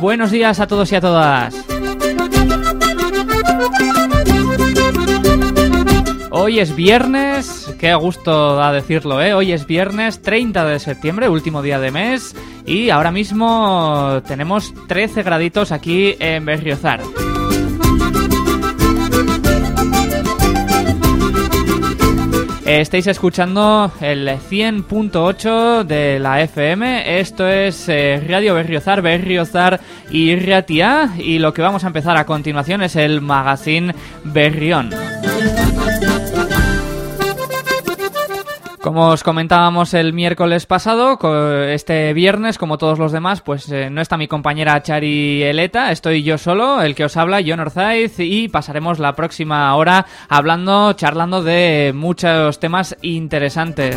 Buenos días a todos y a todas. Hoy es viernes, qué gusto da decirlo, ¿eh? Hoy es viernes 30 de septiembre, último día de mes, y ahora mismo tenemos 13 graditos aquí en Berriozar. Estáis escuchando el 100.8 de la FM. Esto es eh, Radio Berriozar, Berriozar y Riatia. Y lo que vamos a empezar a continuación es el Magazine Berrión. Como os comentábamos el miércoles pasado, este viernes, como todos los demás, pues eh, no está mi compañera Chari Eleta, estoy yo solo, el que os habla, John Orzaiz, y pasaremos la próxima hora hablando, charlando de muchos temas interesantes.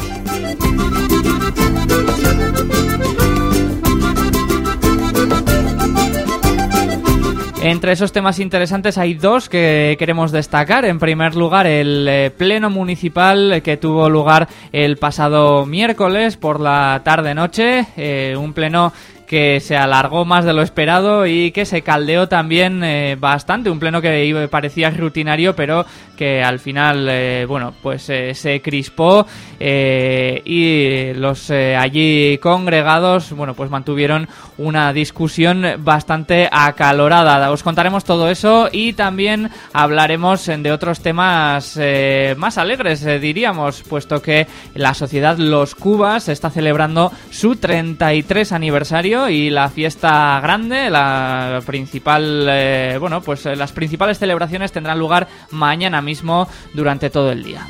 Entre esos temas interesantes hay dos que queremos destacar. En primer lugar, el eh, pleno municipal que tuvo lugar el pasado miércoles por la tarde-noche. Eh, un pleno que se alargó más de lo esperado y que se caldeó también eh, bastante. Un pleno que parecía rutinario, pero que al final, eh, bueno, pues eh, se crispó y los allí congregados, bueno, pues mantuvieron una discusión bastante acalorada. Os contaremos todo eso y también hablaremos de otros temas más alegres, diríamos, puesto que la sociedad Los Cubas está celebrando su 33 aniversario y la fiesta grande, la principal, eh, bueno, pues eh, las principales celebraciones tendrán lugar mañana mismo durante todo el día.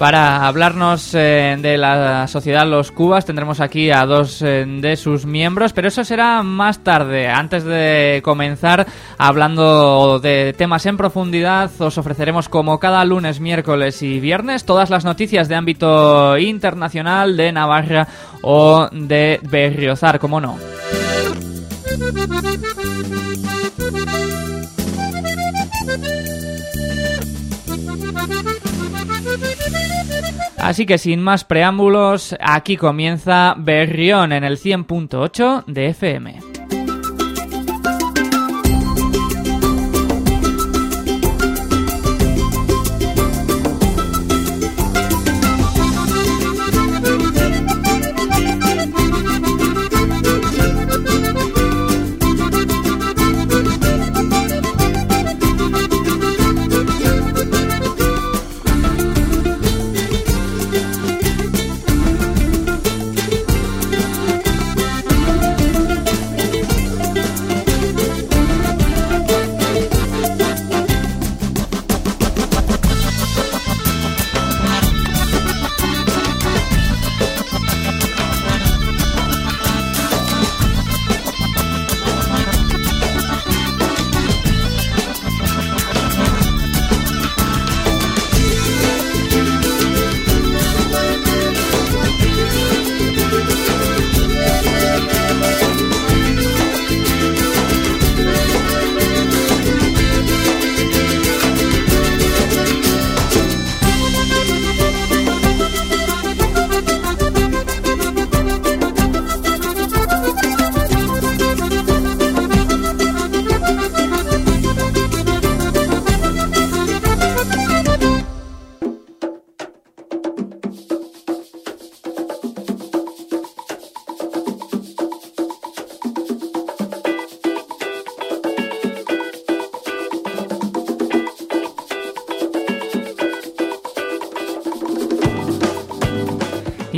Para hablarnos eh, de la sociedad Los Cubas tendremos aquí a dos eh, de sus miembros, pero eso será más tarde. Antes de comenzar hablando de temas en profundidad, os ofreceremos como cada lunes, miércoles y viernes todas las noticias de ámbito internacional de Navarra o de Berriozar, como no. Así que sin más preámbulos, aquí comienza Berrión en el 100.8 de FM.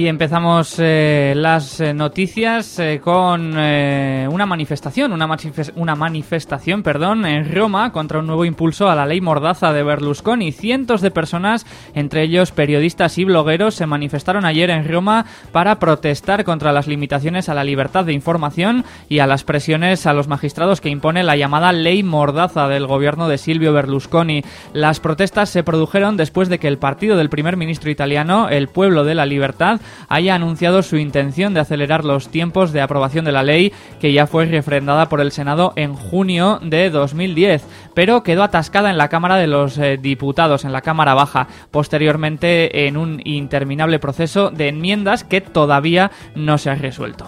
Y empezamos eh, las eh, noticias eh, con una manifestación, una, una, manifestación, perdón, en Roma contra un nuevo impulso a la ley mordaza de Berlusconi. Cientos de personas, entre ellos periodistas y blogueros, se manifestaron ayer en Roma para protestar contra las limitaciones a la libertad de información y a las presiones a los magistrados que impone la llamada ley mordaza del gobierno de Silvio Berlusconi. Las protestas se produjeron después de que el partido del primer ministro italiano, el Pueblo de la Libertad, haya anunciado su intención de acelerar los tiempos de aprobación de la ley que ya fue refrendada por el Senado en junio de 2010, pero quedó atascada en la Cámara de los eh, Diputados, en la Cámara Baja, posteriormente en un interminable proceso de enmiendas que todavía no se ha resuelto.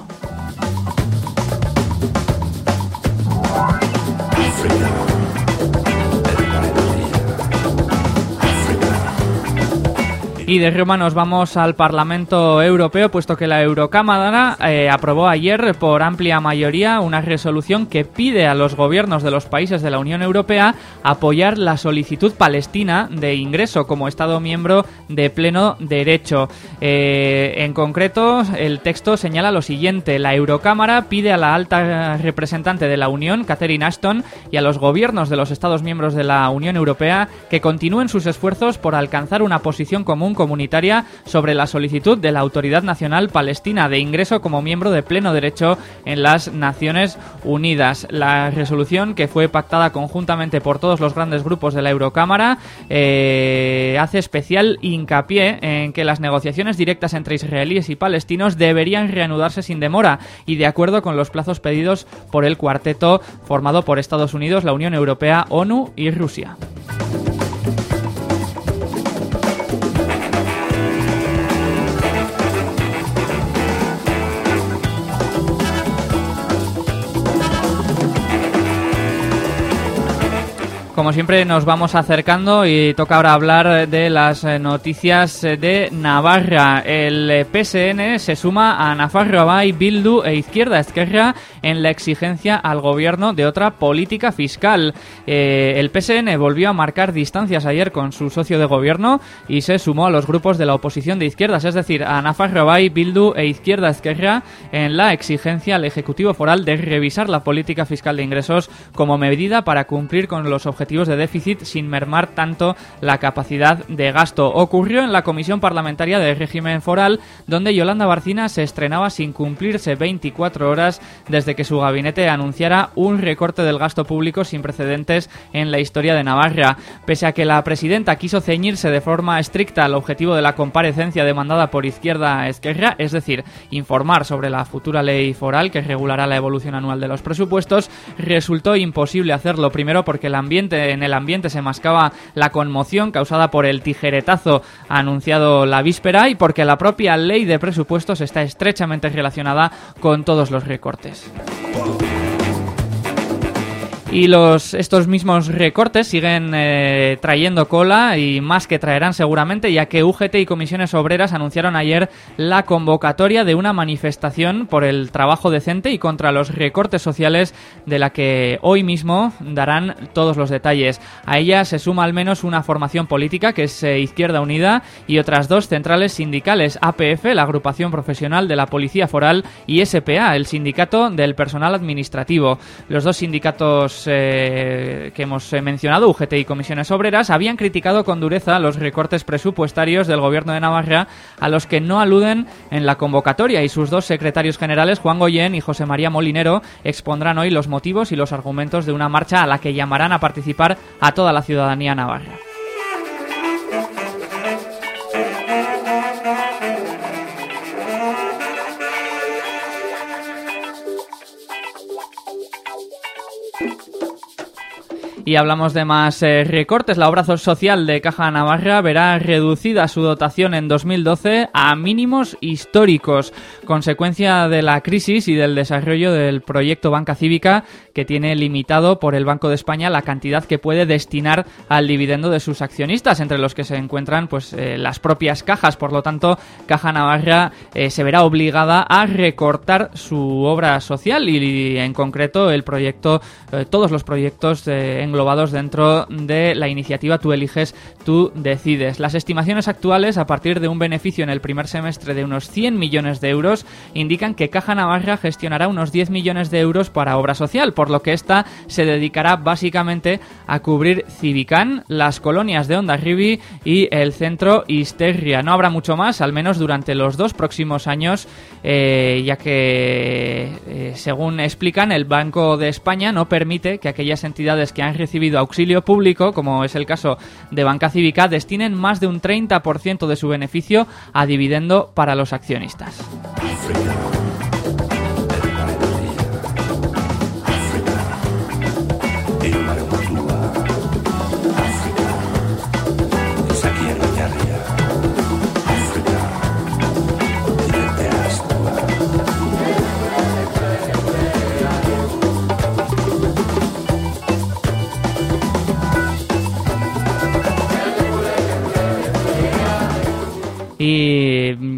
Y de Roma nos vamos al Parlamento Europeo, puesto que la Eurocámara eh, aprobó ayer por amplia mayoría una resolución que pide a los gobiernos de los países de la Unión Europea apoyar la solicitud palestina de ingreso como Estado miembro de pleno derecho. Eh, en concreto, el texto señala lo siguiente: la Eurocámara pide a la alta representante de la Unión, Catherine Ashton, y a los gobiernos de los Estados miembros de la Unión Europea que continúen sus esfuerzos por alcanzar una posición común comunitaria sobre la solicitud de la Autoridad Nacional Palestina de ingreso como miembro de pleno derecho en las Naciones Unidas. La resolución, que fue pactada conjuntamente por todos los grandes grupos de la Eurocámara, eh, hace especial hincapié en que las negociaciones directas entre israelíes y palestinos deberían reanudarse sin demora y de acuerdo con los plazos pedidos por el cuarteto formado por Estados Unidos, la Unión Europea, ONU y Rusia. Como siempre nos vamos acercando y toca ahora hablar de las eh, noticias eh, de Navarra. El eh, PSN se suma a Nafarroa y Bildu e Izquierda Esquerra en la exigencia al gobierno de otra política fiscal. el PSN volvió a marcar distancias ayer con su socio de gobierno y se sumó a los grupos de la oposición de izquierdas, es decir, a Nafarroa y Bildu e Izquierda Esquerra en la exigencia al Ejecutivo Foral de revisar la política fiscal de ingresos como medida para cumplir con los objetivos de déficit sin mermar tanto la capacidad de gasto. Ocurrió en la Comisión Parlamentaria de Régimen Foral, donde Yolanda Barcina se estrenaba sin cumplirse 24 horas desde que su gabinete anunciara un recorte del gasto público sin precedentes en la historia de Navarra. Pese a que la presidenta quiso ceñirse de forma estricta al objetivo de la comparecencia demandada por Izquierda Esquerra, es decir, informar sobre la futura ley foral que regulará la evolución anual de los presupuestos, resultó imposible hacerlo primero porque el ambiente en el ambiente se mascaba la conmoción causada por el tijeretazo anunciado la víspera y porque la propia ley de presupuestos está estrechamente relacionada con todos los recortes. Y los, estos mismos recortes siguen eh, trayendo cola y más que traerán seguramente, ya que UGT y comisiones obreras anunciaron ayer la convocatoria de una manifestación por el trabajo decente y contra los recortes sociales de la que hoy mismo darán todos los detalles. A ella se suma al menos una formación política que es eh, Izquierda Unida y otras dos centrales sindicales, APF, la agrupación profesional de la Policía Foral, y SPA, el sindicato del personal administrativo. Los dos sindicatos eh, que hemos eh, mencionado, UGT y Comisiones Obreras, habían criticado con dureza los recortes presupuestarios del gobierno de Navarra a los que no aluden en la convocatoria y sus dos secretarios generales, Juan Goyen y José María Molinero, expondrán hoy los motivos y los argumentos de una marcha a la que llamarán a participar a toda la ciudadanía navarra. Y hablamos de más eh, recortes. La obra social de Caja Navarra verá reducida su dotación en 2012 a mínimos históricos, consecuencia de la crisis y del desarrollo del proyecto Banca Cívica, que tiene limitado por el Banco de España la cantidad que puede destinar al dividendo de sus accionistas, entre los que se encuentran pues eh, las propias cajas. Por lo tanto, Caja Navarra eh, se verá obligada a recortar su obra social y, en concreto el proyecto, todos los proyectos en englobados dentro de la iniciativa Tú eliges, tú decides. Las estimaciones actuales, a partir de un beneficio en el primer semestre de unos 100 millones de euros, indican que Caja Navarra gestionará unos 10 millones de euros para obra social, por lo que esta se dedicará básicamente a cubrir Civicán, las colonias de Ondarribi y el centro Isterria. No habrá mucho más, al menos durante los dos próximos años, eh, ya que, eh, según explican, el Banco de España no permite que aquellas entidades que han recibido auxilio público, como es el caso de Banca Cívica, destinen más de un 30% de su beneficio a dividendo para los accionistas.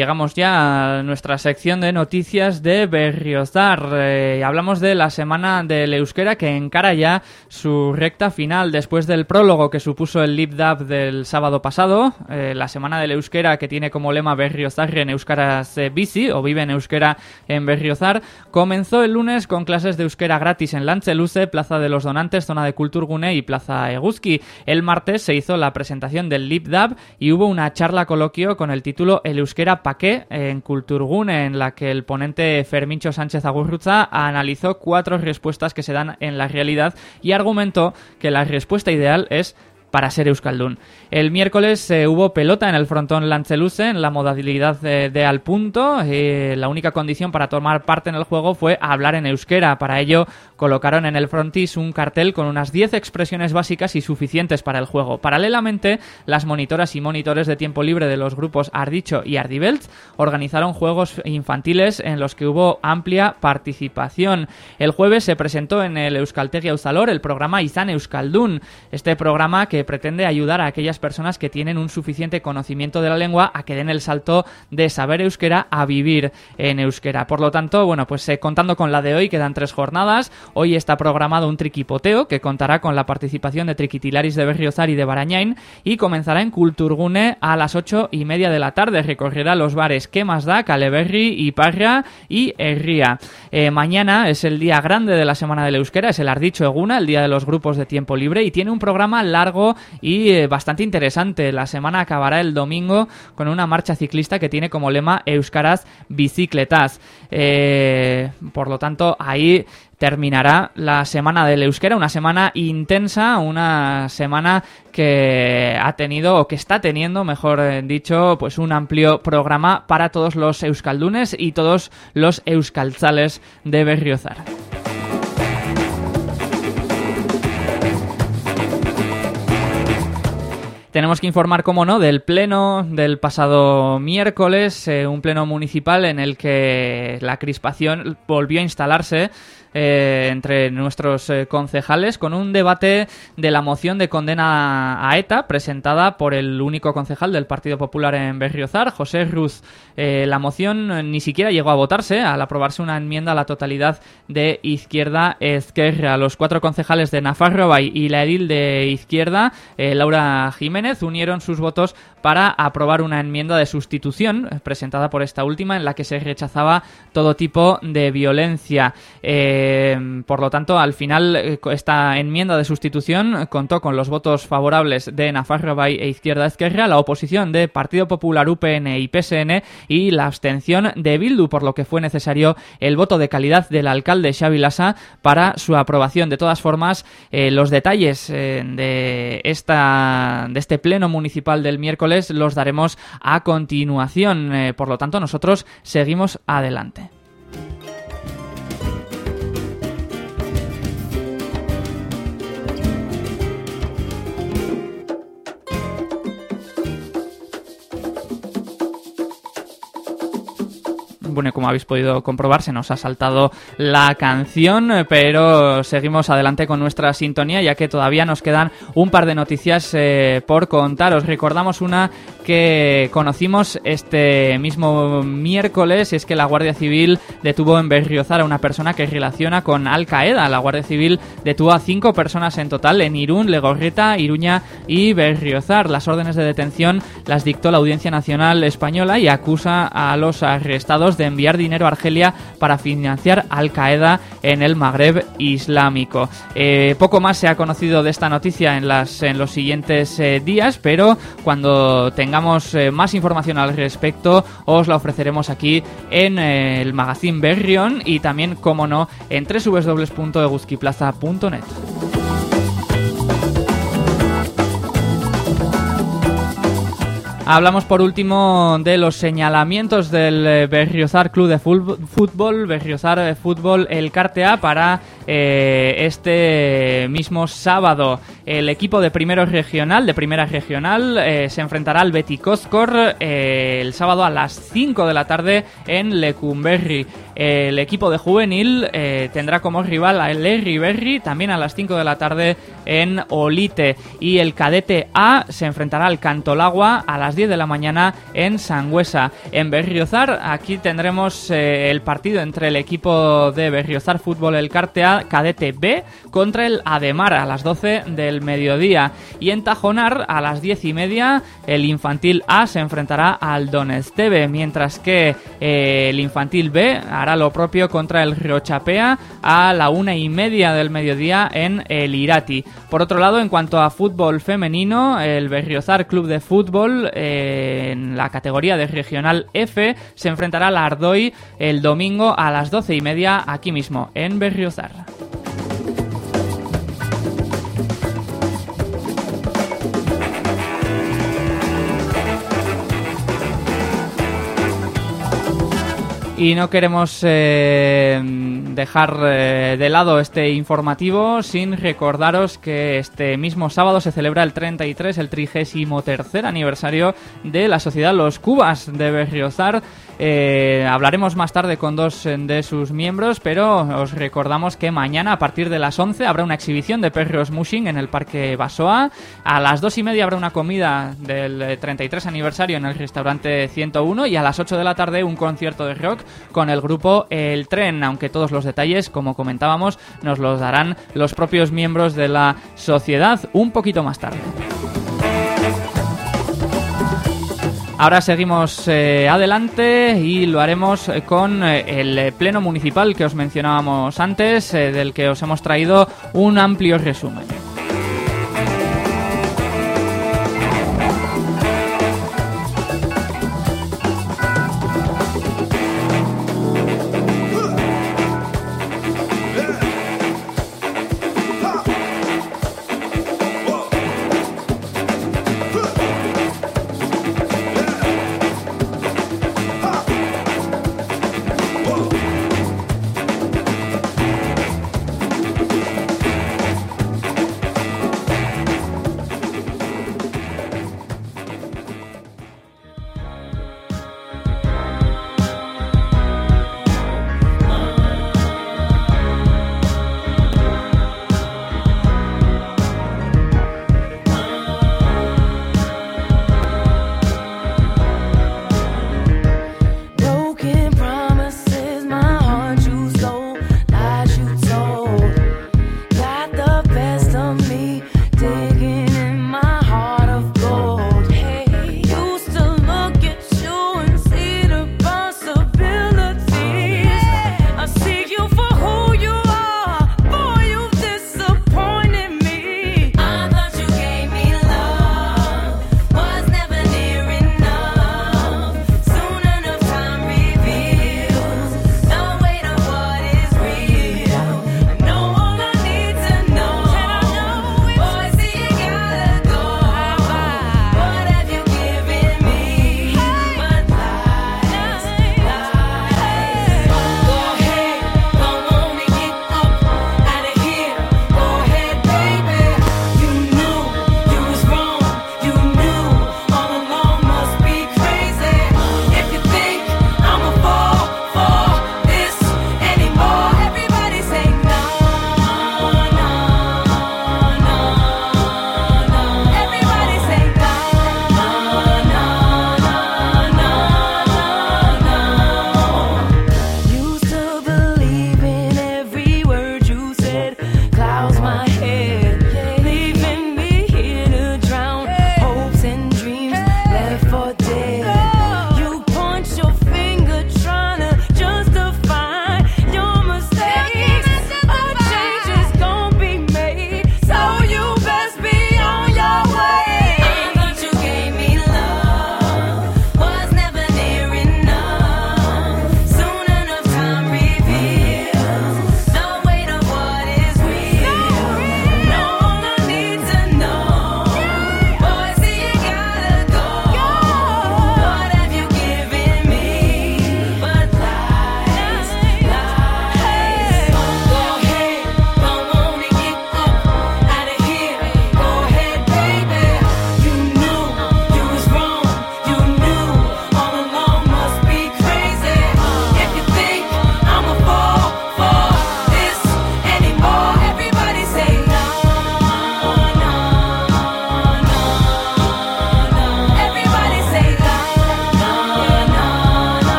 Llegamos ya a nuestra sección de noticias de Berriozar. Eh, hablamos de la semana del euskera que encara ya su recta final después del prólogo que supuso el LibDAB del sábado pasado. Eh, la semana del euskera que tiene como lema Berriozar en Euskaras Bici o vive en euskera en Berriozar comenzó el lunes con clases de euskera gratis en Lancheluce, Plaza de los Donantes, Zona de Culturgune y Plaza Eguzki. El martes se hizo la presentación del LibDAB y hubo una charla coloquio con el título El euskera pa' qué en Culturgune, en la que el ponente Fermincho Sánchez Agurruza analizó cuatro respuestas que se dan en la realidad y argumentó que la respuesta ideal es para ser Euskaldun. El miércoles eh, hubo pelota en el frontón Lanceluce en la modalidad de, al punto. Eh, la única condición para tomar parte en el juego fue hablar en euskera. Para ello colocaron en el frontis un cartel con unas 10 expresiones básicas y suficientes para el juego. Paralelamente, las monitoras y monitores de tiempo libre de los grupos Ardicho y Ardibelt organizaron juegos infantiles en los que hubo amplia participación. El jueves se presentó en el Euskaltegi Auzalor el programa Izan Euskaldun. Este programa que pretende ayudar a aquellas personas que tienen un suficiente conocimiento de la lengua a que den el salto de saber euskera a vivir en euskera. Por lo tanto, bueno, pues eh, contando con la de hoy, quedan tres jornadas. Hoy está programado un triquipoteo que contará con la participación de triquitilaris de Berriozar y de Barañain y comenzará en Culturgune a las ocho y media de la tarde. Recorrerá los bares ¿Qué más da? Caleberri, Iparra y Herría. Eh, mañana es el día grande de la Semana del Euskera, es el Ardicho Eguna, el día de los grupos de tiempo libre y tiene un programa largo y eh, bastante interesante. La semana acabará el domingo con una marcha ciclista que tiene como lema Euskaraz Bicicletas. Eh, por lo tanto, ahí terminará la semana del euskera, una semana intensa, una semana que ha tenido o que está teniendo, mejor dicho, pues un amplio programa para todos los euskaldunes y todos los euskaltzales de Berriozar. Tenemos que informar, como no, del pleno del pasado miércoles, eh, un pleno municipal en el que la crispación volvió a instalarse eh, entre nuestros eh, concejales con un debate de la moción de condena a ETA presentada por el único concejal del Partido Popular en Berriozar, José Ruz. Eh, la moción ni siquiera llegó a votarse al aprobarse una enmienda a la totalidad de Izquierda Ezquerra. Los cuatro concejales de Nafarrobay y la edil de Izquierda, Laura Jiménez, unieron sus votos para aprobar una enmienda de sustitución presentada por esta última en la que se rechazaba todo tipo de violencia. Eh, por lo tanto, al final, eh, esta enmienda de sustitución contó con los votos favorables de Nafarro Bay e Izquierda Izquierda, la oposición de Partido Popular, UPN y PSN y la abstención de Bildu, por lo que fue necesario el voto de calidad del alcalde Xavi Lassa para su aprobación. De todas formas, eh, los detalles de, esta, de este pleno municipal del miércoles los daremos a continuación. por lo tanto, nosotros seguimos adelante. Bueno, como habéis podido comprobar, se nos ha saltado la canción, pero seguimos adelante con nuestra sintonía, ya que todavía nos quedan un par de noticias eh, por contar. Os recordamos una que conocimos este mismo miércoles, es que la Guardia Civil detuvo en Berriozar a una persona que relaciona con Al Qaeda. La Guardia Civil detuvo a cinco personas en total en Irún, Legorreta, Iruña y Berriozar. Las órdenes de detención las dictó la Audiencia Nacional Española y acusa a los arrestados de enviar dinero a Argelia para financiar Al Qaeda en el Magreb Islámico. Eh, poco más se ha conocido de esta noticia en, las, en los siguientes eh, días, pero cuando tengamos eh, más información al respecto os la ofreceremos aquí en el magazine Berrion y también, como no, en www.eguzquiplaza.net. Hablamos por último de los señalamientos del eh, Berriozar Club de Fútbol, Berriozar eh, Fútbol El Cartea para eh, este mismo sábado. El equipo de primero regional, de primera regional, se enfrentará al Beticozcor el sábado a las 5 de la tarde en Lecumberri. El equipo de juvenil tendrá como rival a Lerry Berry también a las 5 de la tarde en Olite. Y el cadete A se enfrentará al Cantolagua a las 10 de la mañana en Sangüesa. En Berriozar, aquí tendremos eh, el partido entre el equipo de Berriozar Fútbol El Cartea Cadete B contra el Ademar a las 12 del mediodía. Y en Tajonar, a las 10 y media, el Infantil A se enfrentará al Don Esteve, mientras que eh, el Infantil B hará lo propio contra el Riochapea a la una y media del mediodía en el Irati. Por otro lado, en cuanto a fútbol femenino, el Berriozar Club de Fútbol eh, en la categoría de Regional F se enfrentará al Ardoy el domingo a las doce y media aquí mismo, en Berriozar. Y no queremos eh, dejar eh, de lado este informativo sin recordaros que este mismo sábado se celebra el 33, el 33 aniversario de la Sociedad Los Cubas de Berriozar. Eh, hablaremos más tarde con dos de sus miembros, pero os recordamos que mañana a partir de las 11 habrá una exhibición de perros mushing en el Parque Basoa. A las 2 y media habrá una comida del 33 aniversario en el restaurante 101 y a las 8 de la tarde un concierto de rock con el grupo El Tren, aunque todos los detalles, como comentábamos, nos los darán los propios miembros de la sociedad un poquito más tarde. Ahora seguimos eh, adelante y lo haremos eh, con eh, el Pleno Municipal que os mencionábamos antes, del que os hemos traído un amplio resumen.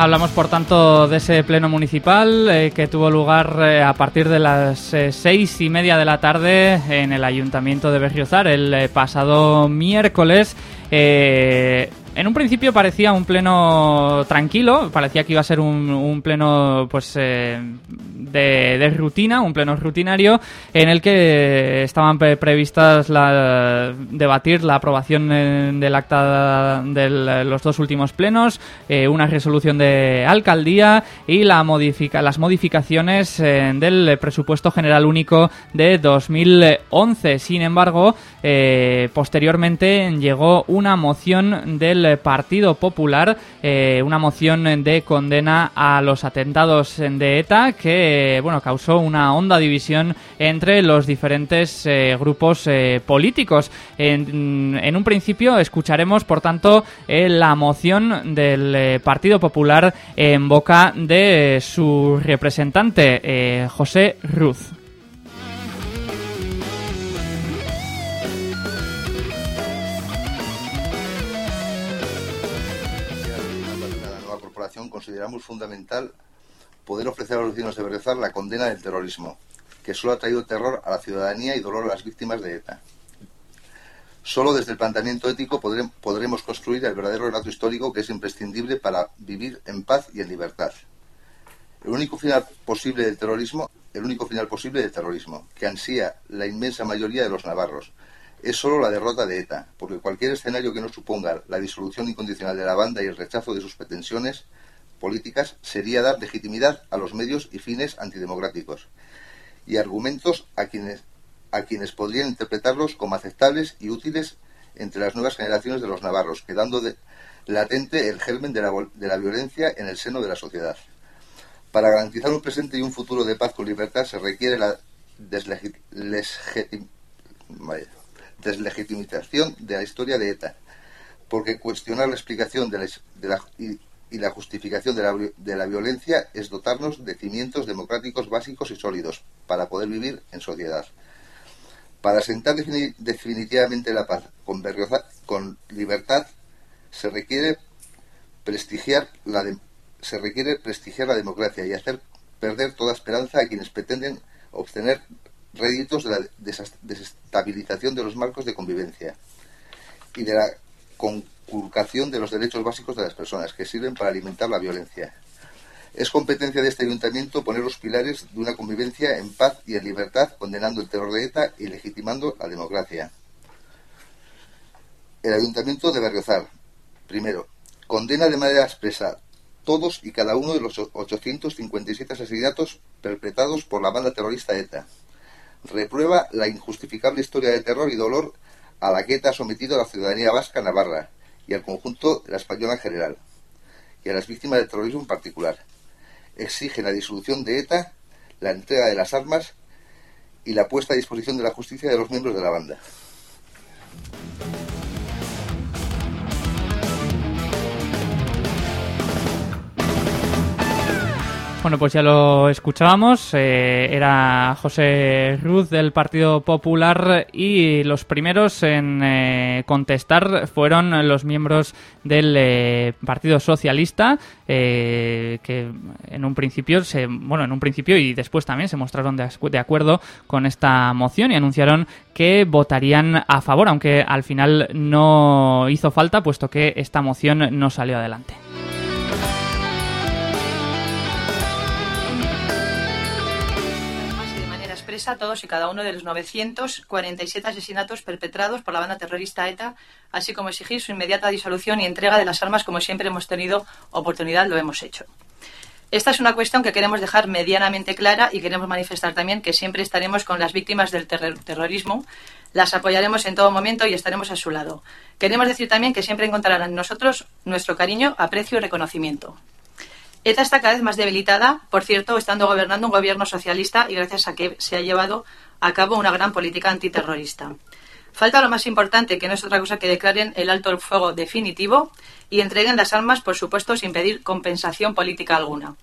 Hablamos, por tanto, de ese pleno municipal eh, que tuvo lugar eh, a partir de las eh, seis y media de la tarde en el Ayuntamiento de Berriozar el pasado miércoles. En un principio parecía un pleno tranquilo, parecía que iba a ser un, pleno pues eh, de, rutina, un pleno rutinario, en el que estaban previstas la, debatir la aprobación del acta de los dos últimos plenos, eh, una resolución de alcaldía y la modifica, las modificaciones eh, del presupuesto general único de 2011. Sin embargo, posteriormente llegó una moción del Partido Popular eh, una moción de condena a los atentados de ETA que bueno causó una honda división entre los diferentes eh, grupos eh, políticos. En, en, un principio escucharemos, por tanto, la moción del Partido Popular en boca de su representante, José Ruz. Consideramos fundamental poder ofrecer a los vecinos de Berezar la condena del terrorismo, que solo ha traído terror a la ciudadanía y dolor a las víctimas de ETA. Solo desde el planteamiento ético podremos construir el verdadero relato histórico que es imprescindible para vivir en paz y en libertad. El único final posible del terrorismo, el único final posible del terrorismo, que ansía la inmensa mayoría de los navarros, es solo la derrota de ETA, porque cualquier escenario que no suponga la disolución incondicional de la banda y el rechazo de sus pretensiones políticas sería dar legitimidad a los medios y fines antidemocráticos y argumentos a quienes, a quienes podrían interpretarlos como aceptables y útiles entre las nuevas generaciones de los navarros, quedando latente el germen de la, de la violencia en el seno de la sociedad. Para garantizar un presente y un futuro de paz con libertad se requiere la deslegitimización de la historia de ETA, porque cuestionar la explicación de de la, y la justificación de la, de la, violencia es dotarnos de cimientos democráticos básicos y sólidos para poder vivir en sociedad. Para asentar definitivamente la paz con, con libertad se requiere prestigiar la se requiere prestigiar la democracia y hacer perder toda esperanza a quienes pretenden obtener réditos de la desestabilización de los marcos de convivencia y de la con de los derechos básicos de las personas, que sirven para alimentar la violencia. Es competencia de este ayuntamiento poner los pilares de una convivencia en paz y en libertad, condenando el terror de ETA y legitimando la democracia. El ayuntamiento de Berriozar, primero, condena de manera expresa todos y cada uno de los 857 asesinatos perpetrados por la banda terrorista ETA. Reprueba la injustificable historia de terror y dolor a la que ETA ha sometido a la ciudadanía vasca navarra y al conjunto de la española en general, y a las víctimas del terrorismo en particular. Exige la disolución de ETA, la entrega de las armas y la puesta a disposición de la justicia de los miembros de la banda. Bueno, pues ya lo escuchábamos. Eh, era José Ruz del Partido Popular y los primeros en eh, contestar fueron los miembros del eh, Partido Socialista, que en un principio se, bueno, en un principio y después también se mostraron de acuerdo con esta moción y anunciaron que votarían a favor, aunque al final no hizo falta, puesto que esta moción no salió adelante. A todos y cada uno de los 947 asesinatos perpetrados por la banda terrorista ETA, así como exigir su inmediata disolución y entrega de las armas como siempre hemos tenido oportunidad, lo hemos hecho. Esta es una cuestión que queremos dejar medianamente clara y queremos manifestar también que siempre estaremos con las víctimas del terrorismo, las apoyaremos en todo momento y estaremos a su lado. Queremos decir también que siempre encontrarán en nosotros nuestro cariño, aprecio y reconocimiento. ETA está cada vez más debilitada, por cierto, estando gobernando un gobierno socialista y gracias a que se ha llevado a cabo una gran política antiterrorista. Falta lo más importante, que no es otra cosa que declaren el alto el fuego definitivo y entreguen las armas, por supuesto, sin pedir compensación política alguna.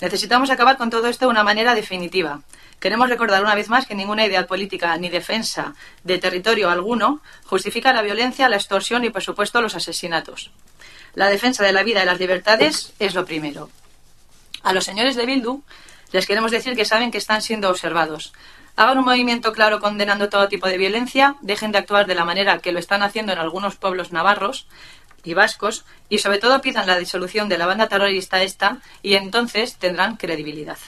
Necesitamos acabar con todo esto de una manera definitiva. Queremos recordar una vez más que ninguna idea política ni defensa de territorio alguno justifica la violencia, la extorsión y, por supuesto, los asesinatos. La defensa de la vida y las libertades es lo primero. A los señores de Bildu les queremos decir que saben que están siendo observados. Hagan un movimiento claro condenando todo tipo de violencia, dejen de actuar de la manera que lo están haciendo en algunos pueblos navarros y vascos y sobre todo pidan la disolución de la banda terrorista esta y entonces tendrán credibilidad.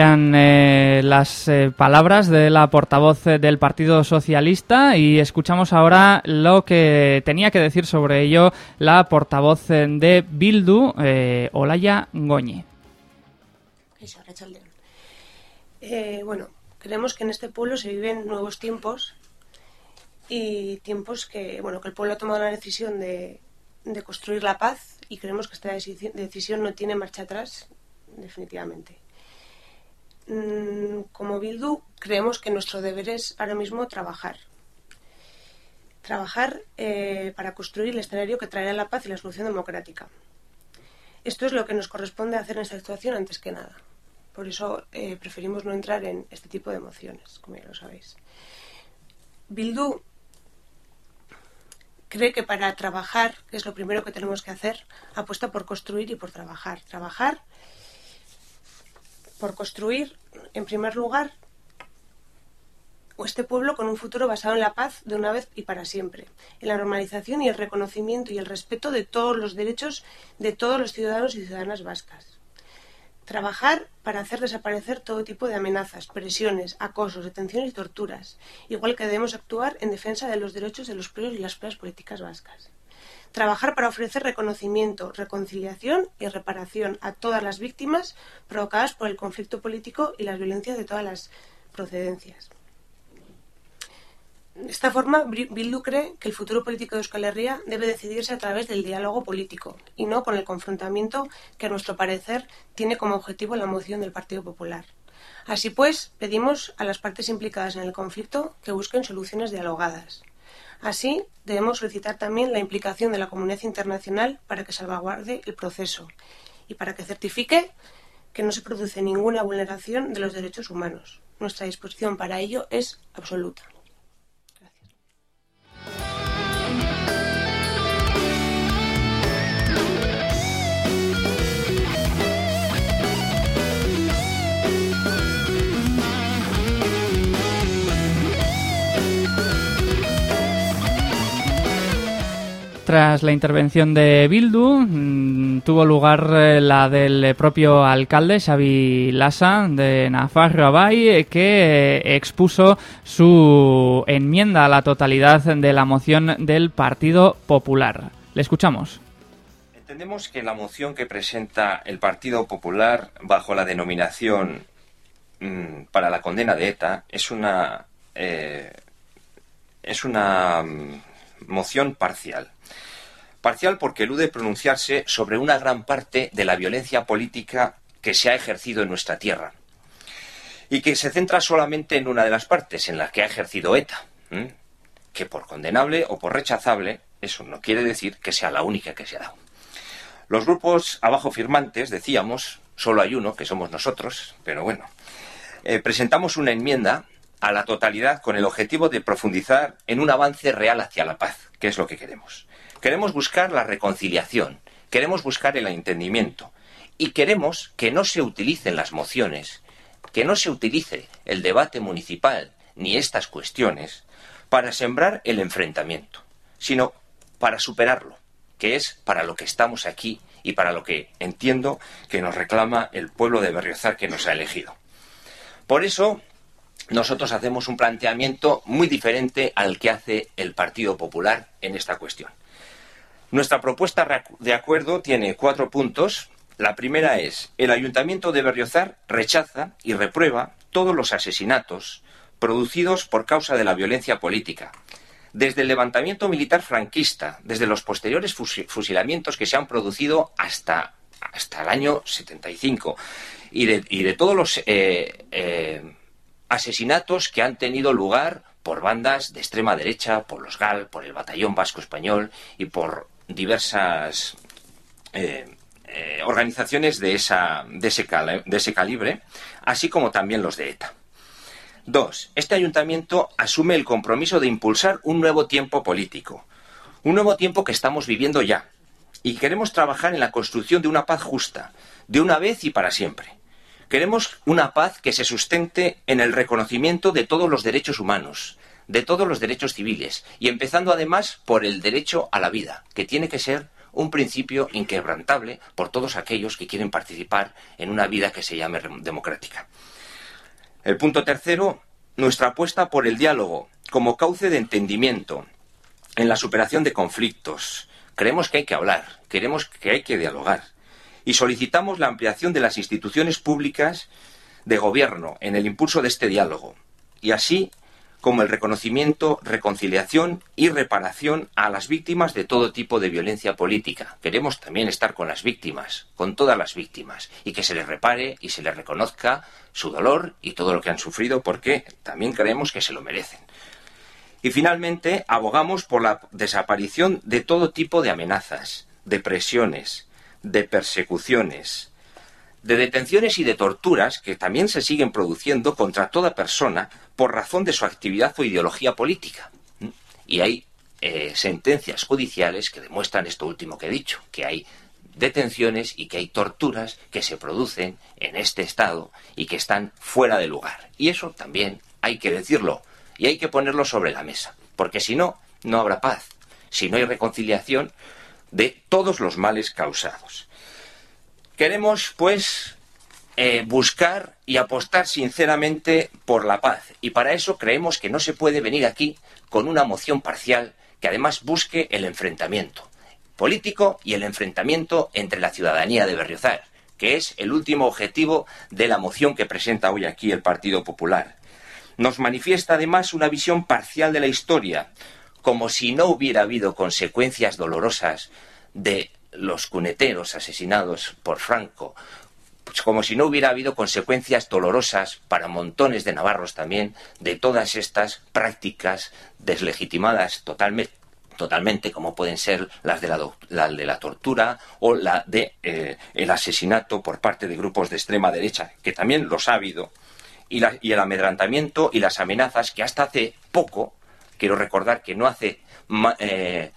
Eran eh, las eh, palabras de la portavoz eh, del Partido Socialista y escuchamos ahora lo que tenía que decir sobre ello la portavoz de Bildu, Olaya Goñi. bueno, creemos que en este pueblo se viven nuevos tiempos y tiempos que, bueno, que el pueblo ha tomado la decisión de, de construir la paz y creemos que esta decisión no tiene marcha atrás definitivamente. Mm, como Bildu creemos que nuestro deber es ahora mismo trabajar. Trabajar eh, para construir el escenario que traerá la paz y la solución democrática. Esto es lo que nos corresponde hacer en esta situación antes que nada. Por eso eh, preferimos no entrar en este tipo de emociones, como ya lo sabéis. Bildu cree que para trabajar, que es lo primero que tenemos que hacer, apuesta por construir y por trabajar. Trabajar por construir, en primer lugar, este pueblo con un futuro basado en la paz de una vez y para siempre, en la normalización y el reconocimiento y el respeto de todos los derechos de todos los ciudadanos y ciudadanas vascas. Trabajar para hacer desaparecer todo tipo de amenazas, presiones, acosos, detenciones y torturas, igual que debemos actuar en defensa de los derechos de los presos y las presas políticas vascas trabajar para ofrecer reconocimiento, reconciliación y reparación a todas las víctimas provocadas por el conflicto político y las violencias de todas las procedencias. De esta forma, Bildu cree que el futuro político de Euskal Herria debe decidirse a través del diálogo político y no con el confrontamiento que, a nuestro parecer, tiene como objetivo la moción del Partido Popular. Así pues, pedimos a las partes implicadas en el conflicto que busquen soluciones dialogadas. Así, debemos solicitar también la implicación de la comunidad internacional para que salvaguarde el proceso y para que certifique que no se produce ninguna vulneración de los derechos humanos. Nuestra disposición para ello es absoluta. Tras la intervención de Bildu, mm, tuvo lugar eh, la del propio alcalde Xavi Lassa de Nafarroa eh, que eh, expuso su enmienda a la totalidad de la moción del Partido Popular. Le escuchamos. Entendemos que la moción que presenta el Partido Popular bajo la denominación mm, para la condena de ETA es una es una mm, moción parcial Parcial porque elude pronunciarse sobre una gran parte de la violencia política que se ha ejercido en nuestra tierra y que se centra solamente en una de las partes, en la que ha ejercido ETA, que por condenable o por rechazable, eso no quiere decir que sea la única que se ha dado. Los grupos abajo firmantes, decíamos, solo hay uno, que somos nosotros, pero bueno, eh, presentamos una enmienda a la totalidad con el objetivo de profundizar en un avance real hacia la paz, que es lo que queremos. Queremos buscar la reconciliación, queremos buscar el entendimiento y queremos que no se utilicen las mociones, que no se utilice el debate municipal ni estas cuestiones para sembrar el enfrentamiento, sino para superarlo, que es para lo que estamos aquí y para lo que entiendo que nos reclama el pueblo de Berriozar que nos ha elegido. Por eso, nosotros hacemos un planteamiento muy diferente al que hace el Partido Popular en esta cuestión. Nuestra propuesta de acuerdo tiene cuatro puntos. La primera es, el Ayuntamiento de Berriozar rechaza y reprueba todos los asesinatos producidos por causa de la violencia política. Desde el levantamiento militar franquista, desde los posteriores fusilamientos que se han producido hasta, hasta el año 75 y de, y de todos los eh, eh, asesinatos que han tenido lugar por bandas de extrema derecha, por los GAL, por el Batallón Vasco Español y por diversas eh, eh, organizaciones de, esa, de, ese de ese calibre, así como también los de ETA. Dos, este ayuntamiento asume el compromiso de impulsar un nuevo tiempo político, un nuevo tiempo que estamos viviendo ya, y queremos trabajar en la construcción de una paz justa, de una vez y para siempre. Queremos una paz que se sustente en el reconocimiento de todos los derechos humanos, de todos los derechos civiles, y empezando además por el derecho a la vida, que tiene que ser un principio inquebrantable por todos aquellos que quieren participar en una vida que se llame democrática. El punto tercero, nuestra apuesta por el diálogo como cauce de entendimiento en la superación de conflictos. Creemos que hay que hablar, queremos que hay que dialogar y solicitamos la ampliación de las instituciones públicas de gobierno en el impulso de este diálogo y así como el reconocimiento, reconciliación y reparación a las víctimas de todo tipo de violencia política. Queremos también estar con las víctimas, con todas las víctimas, y que se les repare y se les reconozca su dolor y todo lo que han sufrido, porque también creemos que se lo merecen. Y finalmente, abogamos por la desaparición de todo tipo de amenazas, de presiones, de persecuciones, de detenciones y de torturas que también se siguen produciendo contra toda persona por razón de su actividad o ideología política. Y hay eh, sentencias judiciales que demuestran esto último que he dicho, que hay detenciones y que hay torturas que se producen en este Estado y que están fuera de lugar. Y eso también hay que decirlo y hay que ponerlo sobre la mesa, porque si no, no habrá paz. Si no hay reconciliación, de todos los males causados. Queremos, pues, eh, buscar y apostar sinceramente por la paz. Y para eso creemos que no se puede venir aquí con una moción parcial que además busque el enfrentamiento político y el enfrentamiento entre la ciudadanía de Berriozar, que es el último objetivo de la moción que presenta hoy aquí el Partido Popular. Nos manifiesta además una visión parcial de la historia, como si no hubiera habido consecuencias dolorosas de los cuneteros asesinados por Franco, pues como si no hubiera habido consecuencias dolorosas para montones de navarros también de todas estas prácticas deslegitimadas totalmente totalmente como pueden ser las de la, de la tortura o la de eh, el asesinato por parte de grupos de extrema derecha que también los ha habido y, y el amedrantamiento y las amenazas que hasta hace poco quiero recordar que no hace eh,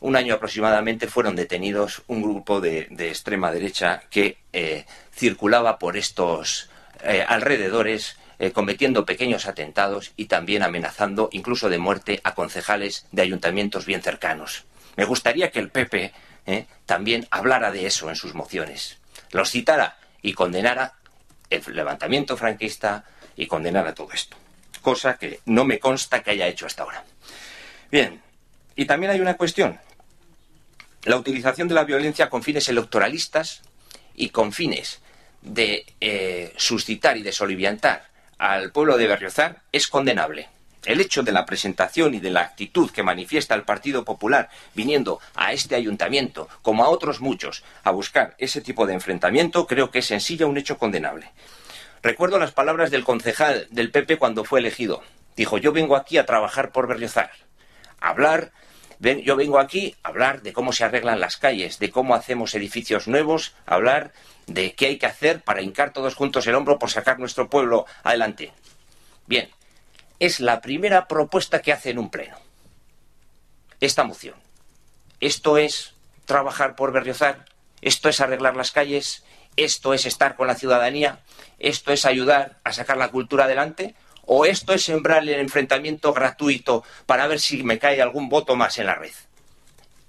un año aproximadamente fueron detenidos un grupo de, extrema derecha que eh, circulaba por estos eh, alrededores cometiendo pequeños atentados y también amenazando incluso de muerte a concejales de ayuntamientos bien cercanos. Me gustaría que el PP también hablara de eso en sus mociones, los citara y condenara el levantamiento franquista y condenara todo esto cosa que no me consta que haya hecho hasta ahora. Bien, y también hay una cuestión. La utilización de la violencia con fines electoralistas y con fines de eh, suscitar y de soliviantar al pueblo de Berriozar es condenable. El hecho de la presentación y de la actitud que manifiesta el Partido Popular viniendo a este ayuntamiento, como a otros muchos, a buscar ese tipo de enfrentamiento, creo que es en sí un hecho condenable. Recuerdo las palabras del concejal del PP cuando fue elegido. Dijo, yo vengo aquí a trabajar por Berriozar, hablar, yo vengo aquí a hablar de cómo se arreglan las calles, de cómo hacemos edificios nuevos, hablar de qué hay que hacer para hincar todos juntos el hombro por sacar nuestro pueblo adelante. Bien, es la primera propuesta que hace en un pleno. Esta moción. Esto es trabajar por Berriozar, esto es arreglar las calles, esto es estar con la ciudadanía, esto es ayudar a sacar la cultura adelante, o esto es sembrar el enfrentamiento gratuito para ver si me cae algún voto más en la red.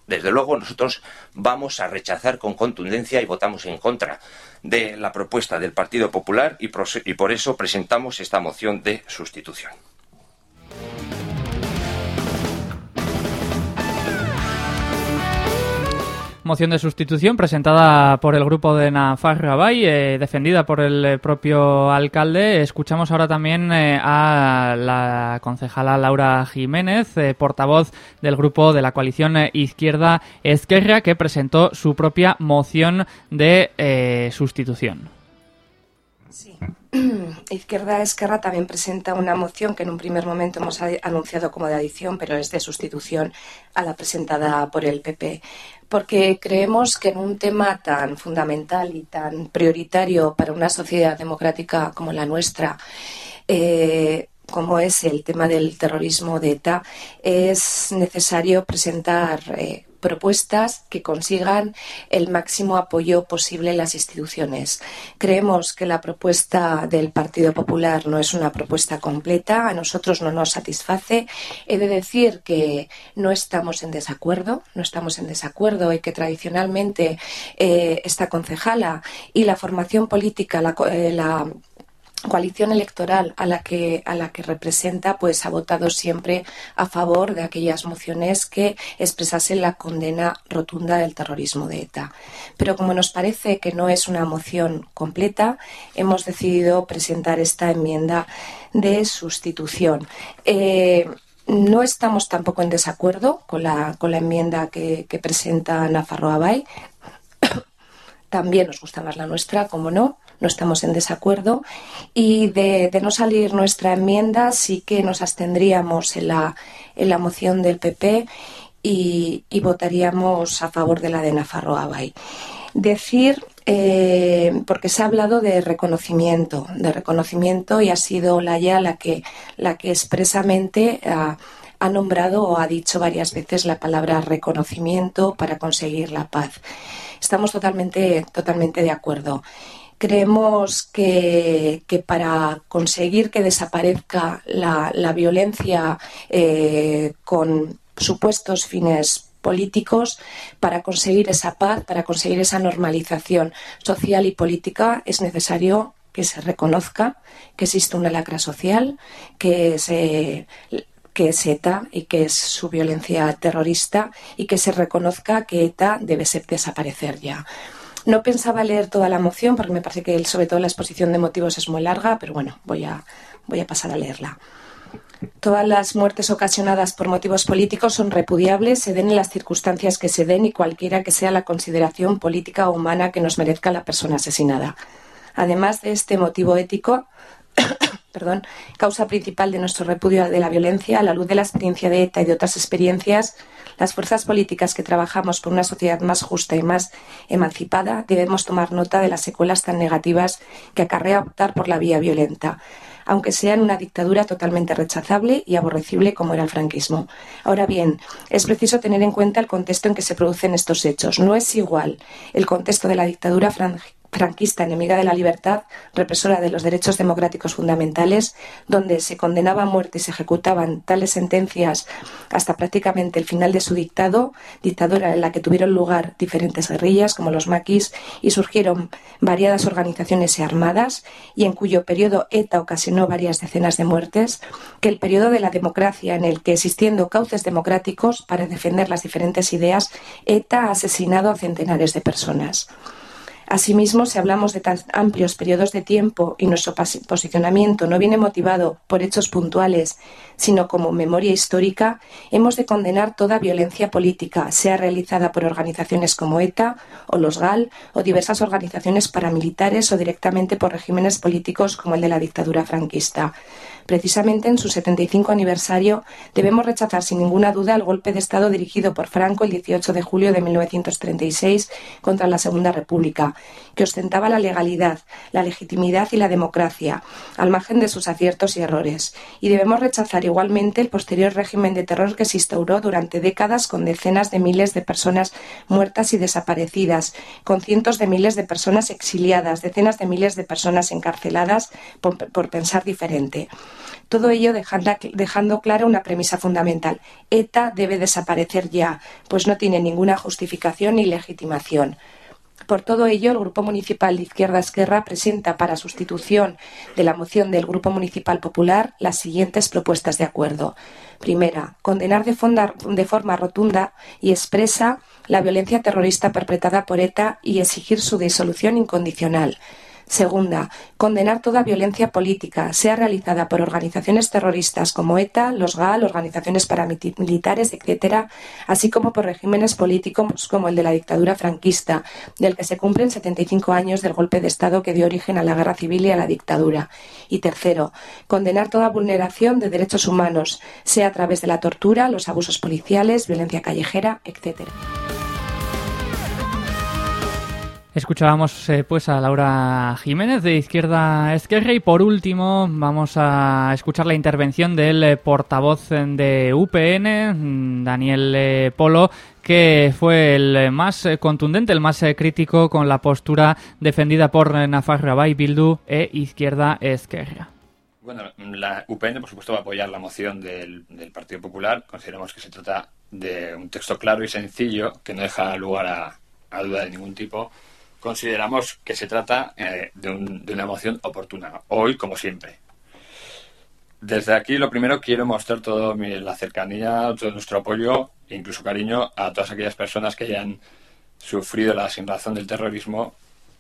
Desde luego nosotros vamos a rechazar con contundencia y votamos en contra de la propuesta del Partido Popular y por eso presentamos esta moción de sustitución. Moción de sustitución presentada por el grupo de Nafar Rabay, eh, defendida por el eh, propio alcalde. Escuchamos ahora también eh, a la concejala Laura Jiménez, portavoz del grupo de la coalición Izquierda Esquerra, que presentó su propia moción de sustitución. Sí. Izquierda Esquerra también presenta una moción que en un primer momento hemos anunciado como de adición, pero es de sustitución a la presentada por el PP, porque creemos que en un tema tan fundamental y tan prioritario para una sociedad democrática como la nuestra, eh, como es el tema del terrorismo de ETA, es necesario presentar eh, propuestas que consigan el máximo apoyo posible en las instituciones. Creemos que la propuesta del Partido Popular no es una propuesta completa, a nosotros no nos satisface. He de decir que no estamos en desacuerdo, no estamos en desacuerdo y que tradicionalmente eh, esta concejala y la formación política, la, eh, la coalición electoral a la que a la que representa pues ha votado siempre a favor de aquellas mociones que expresasen la condena rotunda del terrorismo de ETA. Pero como nos parece que no es una moción completa, hemos decidido presentar esta enmienda de sustitución. Eh, no estamos tampoco en desacuerdo con la, con la enmienda que, presenta Nafarro Abay. También nos gusta más la nuestra, como no no estamos en desacuerdo. Y de, no salir nuestra enmienda, sí que nos abstendríamos en la, en la moción del PP y, votaríamos a favor de la de Nafarro Abay. Decir eh, porque se ha hablado de reconocimiento, de reconocimiento y ha sido la ya la que, la que expresamente ha, ha, nombrado o ha dicho varias veces la palabra reconocimiento para conseguir la paz. Estamos totalmente, totalmente de acuerdo. Creemos que, para conseguir que desaparezca la, violencia eh, con supuestos fines políticos, para conseguir esa paz, para conseguir esa normalización social y política, es necesario que se reconozca que existe una lacra social, que se que es ETA y que es su violencia terrorista y que se reconozca que ETA debe ser desaparecer ya. No pensaba leer toda la moción porque me parece que sobre todo la exposición de motivos es muy larga, pero bueno, voy a, voy a pasar a leerla. Todas las muertes ocasionadas por motivos políticos son repudiables, se den en las circunstancias que se den y cualquiera que sea la consideración política o humana que nos merezca la persona asesinada. Además de este motivo ético, perdón, causa principal de nuestro repudio de la violencia, a la luz de la experiencia de ETA y de otras experiencias, las fuerzas políticas que trabajamos por una sociedad más justa y más emancipada debemos tomar nota de las secuelas tan negativas que acarrea optar por la vía violenta aunque sea en una dictadura totalmente rechazable y aborrecible como era el franquismo. Ahora bien, es preciso tener en cuenta el contexto en que se producen estos hechos. No es igual el contexto de la dictadura franquista enemiga de la libertad, represora de los derechos democráticos fundamentales, donde se condenaba a muerte y se ejecutaban tales sentencias hasta prácticamente el final de su dictado, dictadura en la que tuvieron lugar diferentes guerrillas como los maquis y surgieron variadas organizaciones armadas y en cuyo periodo ETA ocasionó varias decenas de muertes, que el periodo de la democracia en el que existiendo cauces democráticos para defender las diferentes ideas, ETA ha asesinado a centenares de personas. Asimismo, si hablamos de tan amplios periodos de tiempo y nuestro posicionamiento no viene motivado por hechos puntuales, sino como memoria histórica, hemos de condenar toda violencia política, sea realizada por organizaciones como ETA o los GAL o diversas organizaciones paramilitares o directamente por regímenes políticos como el de la dictadura franquista. Precisamente en su 75 aniversario debemos rechazar sin ninguna duda el golpe de Estado dirigido por Franco el 18 de julio de 1936 contra la Segunda República, que ostentaba la legalidad, la legitimidad y la democracia, al margen de sus aciertos y errores. Y debemos rechazar igualmente el posterior régimen de terror que se instauró durante décadas con decenas de miles de personas muertas y desaparecidas, con cientos de miles de personas exiliadas, decenas de miles de personas encarceladas por, pensar diferente. Todo ello dejando, clara una premisa fundamental. ETA debe desaparecer ya, pues no tiene ninguna justificación ni legitimación. Por todo ello, el Grupo Municipal de Izquierda Esquerra presenta para sustitución de la moción del Grupo Municipal Popular las siguientes propuestas de acuerdo. Primera, condenar de, de forma rotunda y expresa la violencia terrorista perpetrada por ETA y exigir su disolución incondicional. Segunda, condenar toda violencia política, sea realizada por organizaciones terroristas como ETA, los GAL, organizaciones paramilitares, etcétera, así como por regímenes políticos como el de la dictadura franquista, del que se cumplen 75 años del golpe de Estado que dio origen a la guerra civil y a la dictadura. Y tercero, condenar toda vulneración de derechos humanos, sea a través de la tortura, los abusos policiales, violencia callejera, etcétera. Escuchábamos eh, pues a Laura Jiménez de Izquierda Esquerra y por último vamos a escuchar la intervención del eh, portavoz de UPN, mm, Daniel eh, Polo, que fue el más contundente, el más crítico con la postura defendida por Nafarra Bildu e Izquierda Esquerra. Bueno, la UPN por supuesto va a apoyar la moción del, Partido Popular. Consideramos que se trata de un texto claro y sencillo que no deja lugar a duda de ningún tipo consideramos que se trata eh, de, una moción oportuna, hoy como siempre. Desde aquí, lo primero, quiero mostrar toda la cercanía, todo nuestro apoyo incluso cariño a todas aquellas personas que hayan sufrido la sinrazón del terrorismo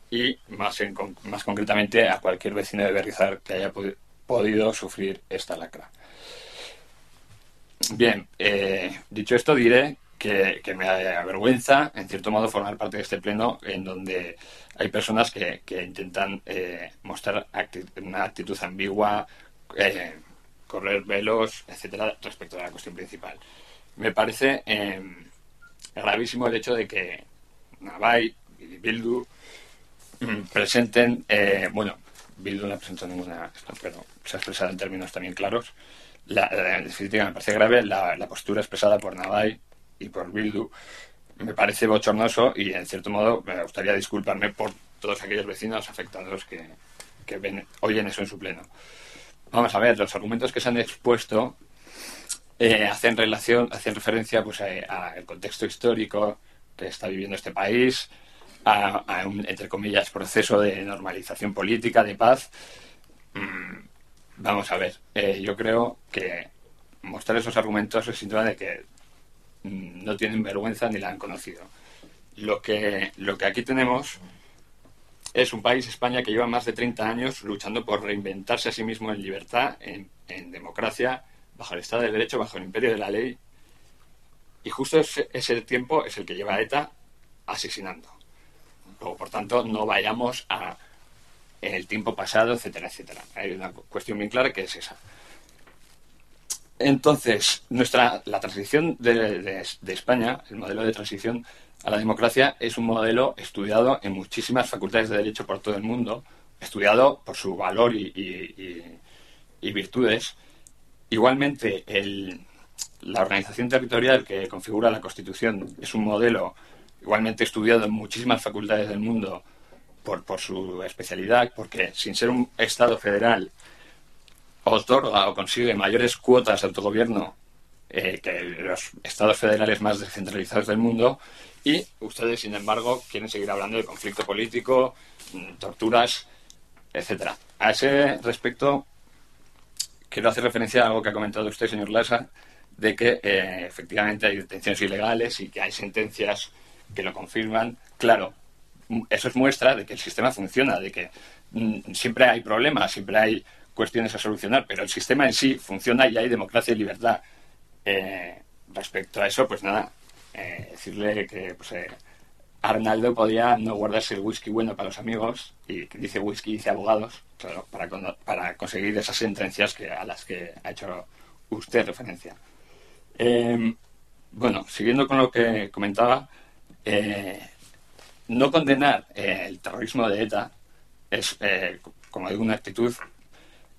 y, más, más concretamente, a cualquier vecino de Berrizar que haya podido sufrir esta lacra. Bien, eh, dicho esto, diré que, me avergüenza, en cierto modo, formar parte de este pleno en donde hay personas que, intentan eh, mostrar una actitud ambigua, eh, correr velos, etcétera, respecto a la cuestión principal. Me parece em, gravísimo el hecho de que Navai y Bildu mm, presenten, eh, bueno, Bildu no ha presentado ninguna, pero se ha expresado en términos también claros. La, definitivamente me parece grave la, la postura expresada por Navai y por Bildu me parece bochornoso y en cierto modo me gustaría disculparme por todos aquellos vecinos afectados que, que ven, oyen eso en su pleno. Vamos a ver, los argumentos que se han expuesto eh, hacen relación, hacen referencia pues al contexto histórico que está viviendo este país, a, un, entre comillas, proceso de normalización política, de paz. Mm, vamos a ver, eh, yo creo que mostrar esos argumentos es síntoma de que no tienen vergüenza ni la han conocido. Lo que, lo que aquí tenemos es un país, España, que lleva más de 30 años luchando por reinventarse a sí mismo en libertad, en, democracia, bajo el Estado de Derecho, bajo el imperio de la ley. Y justo ese, tiempo es el que lleva a ETA asesinando. Por tanto, no vayamos a el tiempo pasado, etcétera, etcétera. Hay una cuestión bien clara que es esa. Entonces, nuestra, la transición de, España, el modelo de transición a la democracia, es un modelo estudiado en muchísimas facultades de derecho por todo el mundo, estudiado por su valor y, virtudes. Igualmente, la organización territorial que configura la Constitución es un modelo igualmente estudiado en muchísimas facultades del mundo por, por su especialidad, porque sin ser un Estado federal otorga o consigue mayores cuotas de autogobierno eh, que los estados federales más descentralizados del mundo y ustedes, sin embargo, quieren seguir hablando de conflicto político, mm, torturas, etcétera. A ese respecto, quiero hacer referencia a algo que ha comentado usted, señor Lassa, de que eh, efectivamente hay detenciones ilegales y que hay sentencias que lo confirman. Claro, mm, eso es muestra de que el sistema funciona, de que mm, siempre hay problemas, siempre hay cuestiones a solucionar, pero el sistema en sí funciona y hay democracia y libertad. Eh, respecto a eso, pues nada, eh, decirle que pues, eh, Arnaldo podría no guardarse el whisky bueno para los amigos, y dice whisky dice abogados, claro, para, para conseguir esas sentencias que, a las que ha hecho usted referencia. Em, bueno, siguiendo con lo que comentaba, no condenar el terrorismo de ETA es, como digo, una actitud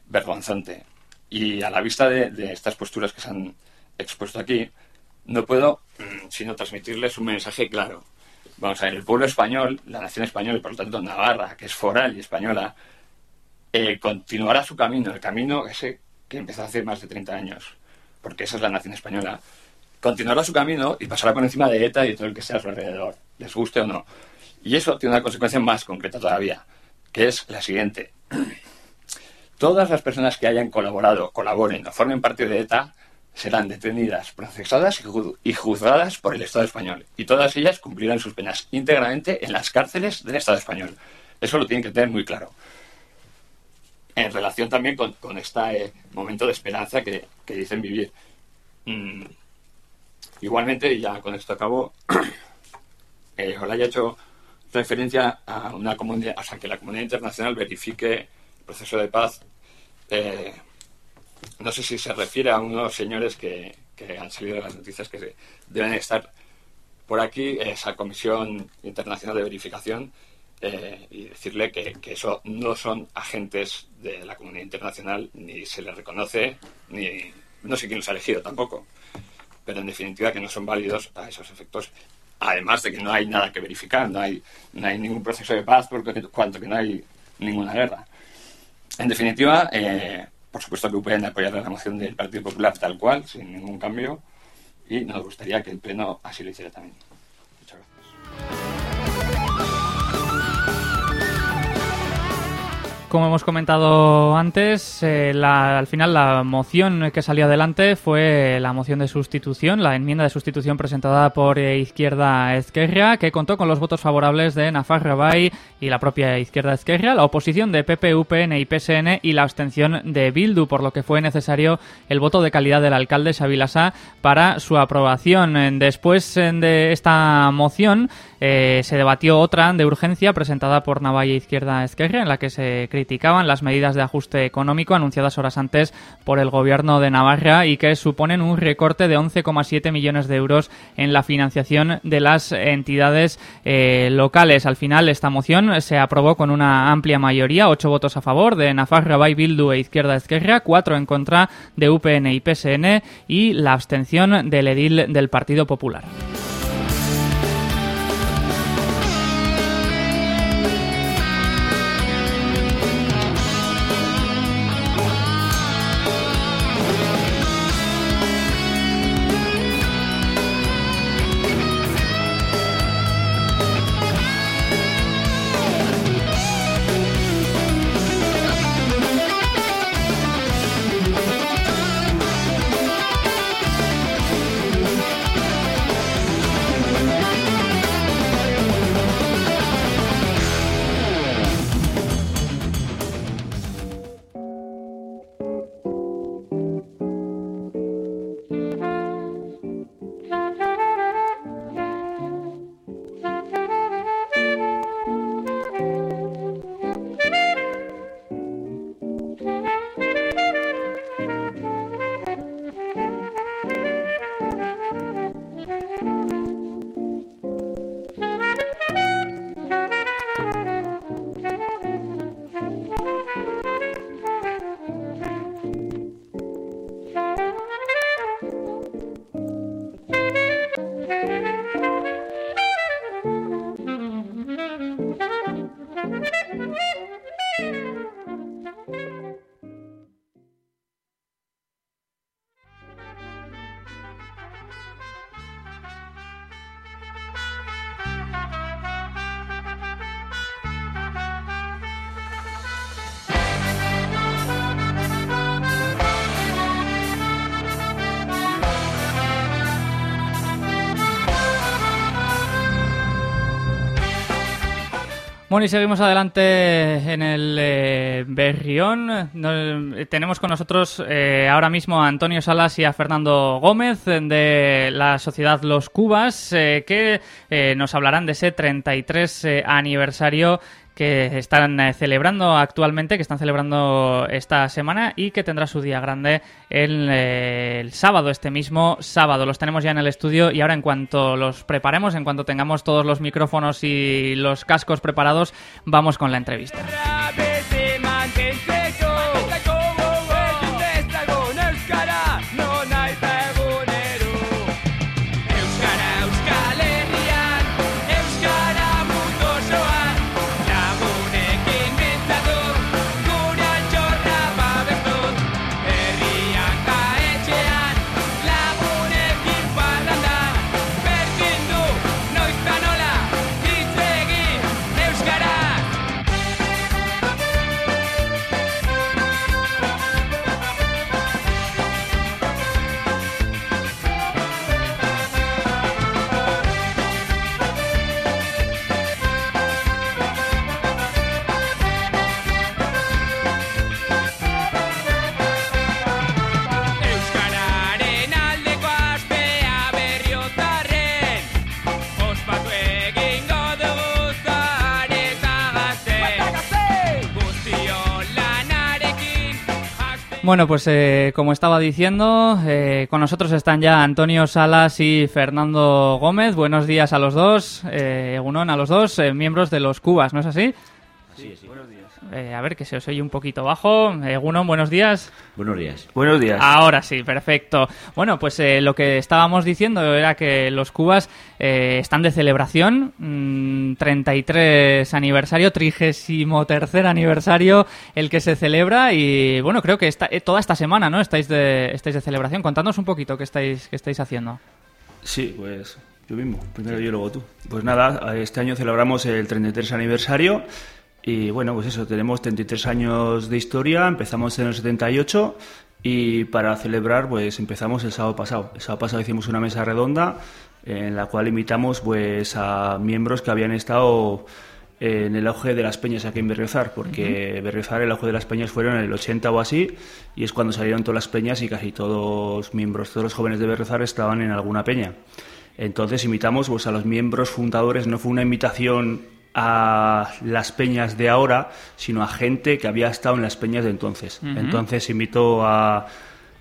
vergonzante. Y a la vista de, estas posturas que se han expuesto aquí, no puedo mm, sino transmitirles un mensaje claro. Vamos a ver, el pueblo español, la nación española y por lo tanto Navarra, que es foral y española, eh, continuará su camino, el camino ese que empezó hace más de 30 años, porque esa es la nación española. Continuará su camino y pasará por encima de ETA y de todo el que sea a su alrededor, les guste o no. Y eso tiene una consecuencia más concreta todavía, que es la siguiente todas las personas que hayan colaborado, colaboren o formen parte de ETA serán detenidas, procesadas y juzgadas por el Estado español. Y todas ellas cumplirán sus penas íntegramente en las cárceles del Estado español. Eso lo tienen que tener muy claro. En relación también con, este momento de esperanza que, dicen vivir. Mm, igualmente, ya con esto acabo, eh, os haya hecho referencia a una comunidad, o sea, que la comunidad internacional verifique proceso de paz. Eh, no sé si se refiere a unos señores que, han salido de las noticias que deben estar por aquí, esa Comisión Internacional de Verificación, eh, y decirle que, que, eso no son agentes de la comunidad internacional, ni se les reconoce, ni no sé quién los ha elegido tampoco, pero en definitiva que no son válidos a esos efectos además de que no hay nada que verificar, no hay, no hay ningún proceso de paz, porque cuanto que no hay ninguna guerra. En definitiva, eh, por supuesto que pueden apoyar la moción del Partido Popular tal cual, sin ningún cambio, y nos gustaría que el Pleno así lo hiciera también. Como hemos comentado antes, eh, al final la moción que salió adelante fue la moción de sustitución, la enmienda de sustitución presentada por eh, Izquierda Esquerra, que contó con los votos favorables de Nafarra Bay y la propia Izquierda Esquerra, la oposición de PP, UPN y PSN y la abstención de Bildu, por lo que fue necesario el voto de calidad del alcalde Xavilasa para su aprobación. Después de esta moción eh, se debatió otra de urgencia presentada por Navalla Izquierda Esquerra, en la que se criticaban las medidas de ajuste económico anunciadas horas antes por el gobierno de Navarra y que suponen un recorte de 11,7 millones de euros en la financiación de las entidades eh, locales. Al final, esta moción se aprobó con una amplia mayoría, ocho votos a favor de Navarra, Bay, Bildu e Izquierda Esquerra, cuatro en contra de UPN y PSN y la abstención del edil del Partido Popular. Bueno, y seguimos adelante en el eh, Berrión. Eh, tenemos con nosotros eh, ahora mismo a Antonio Salas y a Fernando Gómez de la Sociedad Los Cubas, que nos hablarán de ese 33 aniversario que están eh, celebrando actualmente, que están celebrando esta semana y que tendrá su día grande el, eh, el, sábado, este mismo sábado. Los tenemos ya en el estudio y ahora en cuanto los preparemos, en cuanto tengamos todos los micrófonos y los cascos preparados, vamos con la entrevista. Bueno, pues eh, como estaba diciendo, eh, con nosotros están ya Antonio Salas y Fernando Gómez. Buenos días a los dos, eh, Gunón a los dos, eh, miembros de los Cubas, ¿no es así? Sí, sí. Buenos días. Eh, a ver, que se os oye un poquito bajo. Eh, Gunón, buenos días. Buenos días. Buenos días. Ahora sí, perfecto. Bueno, pues eh, lo que estábamos diciendo era que los Cubas eh, están de celebración. mm, 33 aniversario, 33 aniversario el que se celebra. Y bueno, creo que esta, eh, toda esta semana, ¿no? Estáis de, estáis de celebración. Contadnos un poquito qué estáis, qué estáis haciendo. Sí, pues yo mismo. Primero yo, luego tú. Pues nada, este año celebramos el 33 aniversario y bueno, pues eso, tenemos 33 años de historia, empezamos en el 78 y para celebrar pues empezamos el sábado pasado. El sábado pasado hicimos una mesa redonda en la cual invitamos pues a miembros que habían estado en el auge de las peñas aquí en Berriozar, porque Berriozar, el auge de las peñas fueron en el 80 o así, y es cuando salieron todas las peñas y casi todos los miembros, todos los jóvenes de Berriozar estaban en alguna peña. Entonces invitamos pues, a los miembros fundadores, no fue una invitación a las peñas de ahora, sino a gente que había estado en las peñas de entonces. Ujú. Entonces invitó a,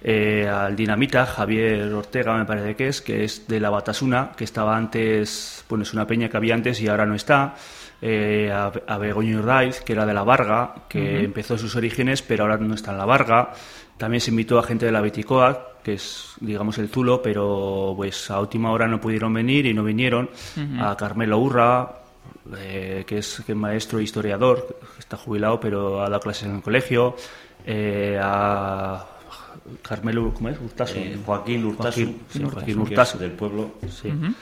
eh, al Dinamita, Javier Ortega me parece que es, que es de la Batasuna, que estaba antes, bueno, es una peña que había antes y ahora no está. Eh, a, a Begoña Urdaiz, que era de la Varga, que empezó sus orígenes, pero ahora no está en la Varga. También se invitó a gente de la Beticoa, que es, digamos, el Zulo, pero pues a última hora no pudieron venir y no vinieron. A Carmelo Urra, eh, que es que es maestro e historiador, está jubilado, pero ha dado clases en el colegio. Eh, a Carmelo, ¿cómo es? Urtasun. Eh, Joaquín Urtasun, Joaquín, sí, Joaquín del pueblo. Sí. Ujú.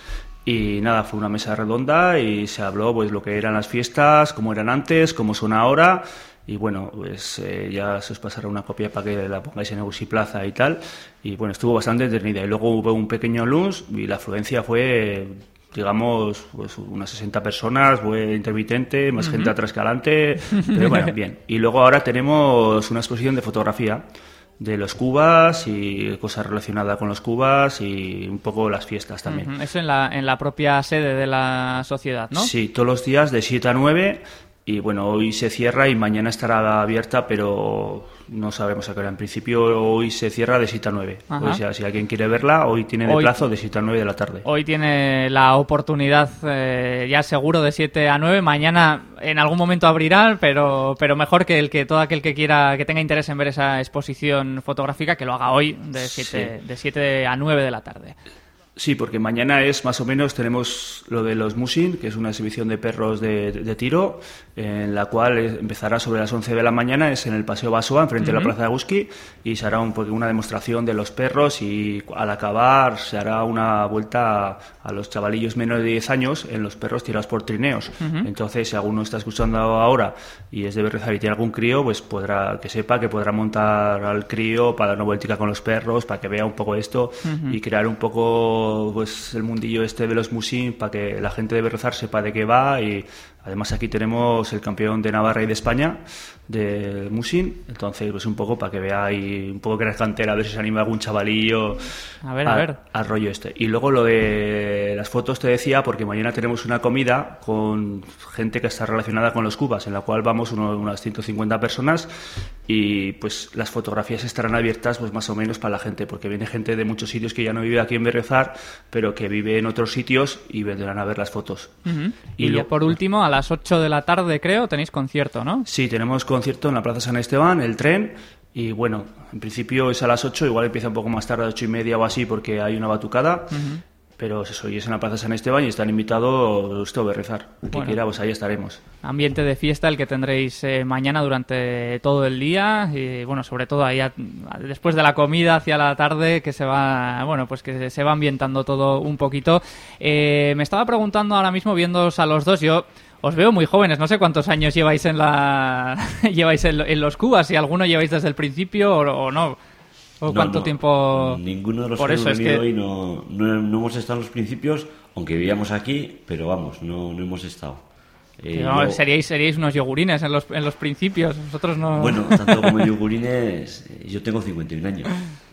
Y nada, fue una mesa redonda y se habló pues lo que eran las fiestas, cómo eran antes, cómo son ahora. Y bueno, pues eh, ya se os pasará una copia para que la pongáis en Eusi Plaza y tal. Y bueno, estuvo bastante entretenida. Y luego hubo un pequeño lunch y la afluencia fue, digamos, pues unas 60 personas, fue intermitente, más gente atrás que adelante. Pero bueno, bien. Y luego ahora tenemos una exposición de fotografía de los cubas y cosas relacionadas con los cubas y un poco las fiestas también. Eso en la, en la propia sede de la sociedad, ¿no? Sí, todos los días de 7 a 9 y bueno, hoy se cierra y mañana estará abierta, pero no sabemos a qué hora. En principio hoy se cierra de 7 a 9. Ajá. O sea, si alguien quiere verla, hoy tiene de Hoy- plazo de 7 a 9 de la tarde. Hoy tiene la oportunidad eh, ya seguro de 7 a 9. Mañana en algún momento abrirá, pero, pero mejor que el que todo aquel que quiera, que tenga interés en ver esa exposición fotográfica, que lo haga hoy de 7, de 7 a 9 de la tarde. Sí, porque mañana es más o menos, tenemos lo de los Musin, que es una exhibición de perros de, de tiro, en la cual empezará sobre las 11 de la mañana, es en el Paseo Basoa, enfrente de la. Plaza de Agusqui, y se hará un, una demostración de los perros y al acabar se hará una vuelta a, a los chavalillos menores de 10 años en los perros tirados por trineos. Entonces, si alguno está escuchando ahora y es de Berrezar y tiene algún crío, pues podrá, que sepa que podrá montar al crío para dar una vueltica con los perros, para que vea un poco esto y crear un poco pues el mundillo este de los musin para que la gente de Berrezar sepa de qué va y además aquí tenemos el campeón de Navarra y de España de musin entonces pues un poco para que y un poco que eres cantera a ver si se anima algún chavalillo A ver, a ver. al rollo este y luego lo de las fotos te decía porque mañana tenemos una comida con gente que está relacionada con los cubas en la cual vamos uno- unas 150 personas y pues las fotografías estarán abiertas pues más o menos para la gente porque viene gente de muchos sitios que ya no vive aquí en Berrezar pero que vive en otros sitios y vendrán a ver las fotos Ujú. Y Y, ya lo- por último, a las 8 de la tarde, creo, tenéis concierto, ¿no? Sí, tenemos concierto en la Plaza San Esteban, el tren, y bueno, en principio es a las 8, igual empieza un poco más tarde, a 8 y media o así, porque hay una batucada, pero es eso, y es en la Plaza San Esteban y están invitados a rezar. El que Bueno. quiera, pues ahí estaremos. Ambiente de fiesta el que tendréis eh, mañana durante todo el día y bueno, sobre todo ahí a- después de la comida hacia la tarde que se va, bueno, pues que se va ambientando todo un poquito. Eh, me estaba preguntando ahora mismo viéndoos a los dos, yo os veo muy jóvenes, no sé cuántos años lleváis en la lleváis en, lo- en los Cubas, si alguno lleváis desde el principio o, o no. ¿O No, cuánto no, tiempo? Ninguno de los Por que eso hemos es venido que- hoy no, no, hemos estado en los principios, aunque vivíamos aquí, pero vamos, no, no hemos estado. Eh, no, seríais, seríais unos yogurines en los, en los principios, vosotros no... Bueno, tanto como yogurines, yo tengo 51 años.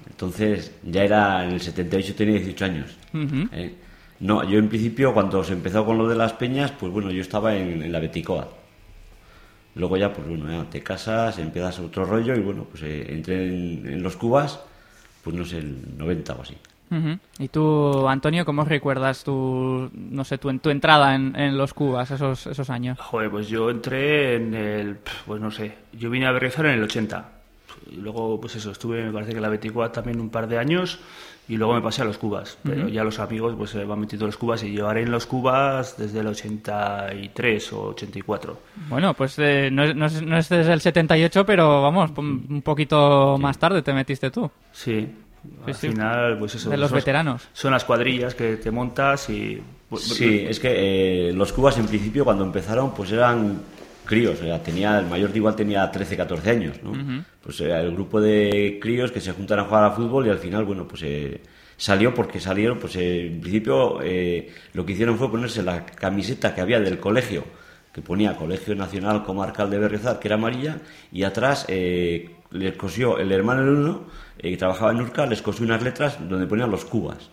Entonces, ya era en el 78, tenía 18 años. Ujú. ¿eh? No, yo en principio, cuando se empezó con lo de las peñas, pues bueno, yo estaba en, en la Beticoa. Luego ya, pues bueno, ya te casas, empiezas otro rollo y bueno, pues eh, entré en, en los cubas, pues no sé, el 90 o así. ¿Y tú, Antonio, cómo recuerdas tu, no sé, tu, tu entrada en, en los Cubas esos, esos años? Joder, pues yo entré en el, pues no sé, yo vine a Berriozar en el 80. Y luego, pues eso, estuve, me parece que en la 24 también un par de años y luego me pasé a los Cubas. Pero ya los amigos pues se van metiendo en los Cubas y llevaré en los Cubas desde el 83 o 84. Bueno, pues eh, no, es, no, es, no es desde el 78, pero vamos, un poquito más tarde te metiste tú. Sí, al sí. final, pues eso. De los son- veteranos. Son las cuadrillas que te montas y... pues, Sí, es que eh, los cubas en principio cuando empezaron pues eran críos, o sea, tenía, el mayor de igual tenía 13, 14 años, ¿no? Pues era el grupo de críos que se juntan a jugar a fútbol y al final, bueno, pues eh, salió porque salieron, pues eh, en principio eh, lo que hicieron fue ponerse la camiseta que había del colegio, que ponía Colegio Nacional Comarcal de Berrizar, que era amarilla, y atrás eh, les cosió el hermano del uno, eh, que trabajaba en Urca, les cosió unas letras donde ponían los cubas.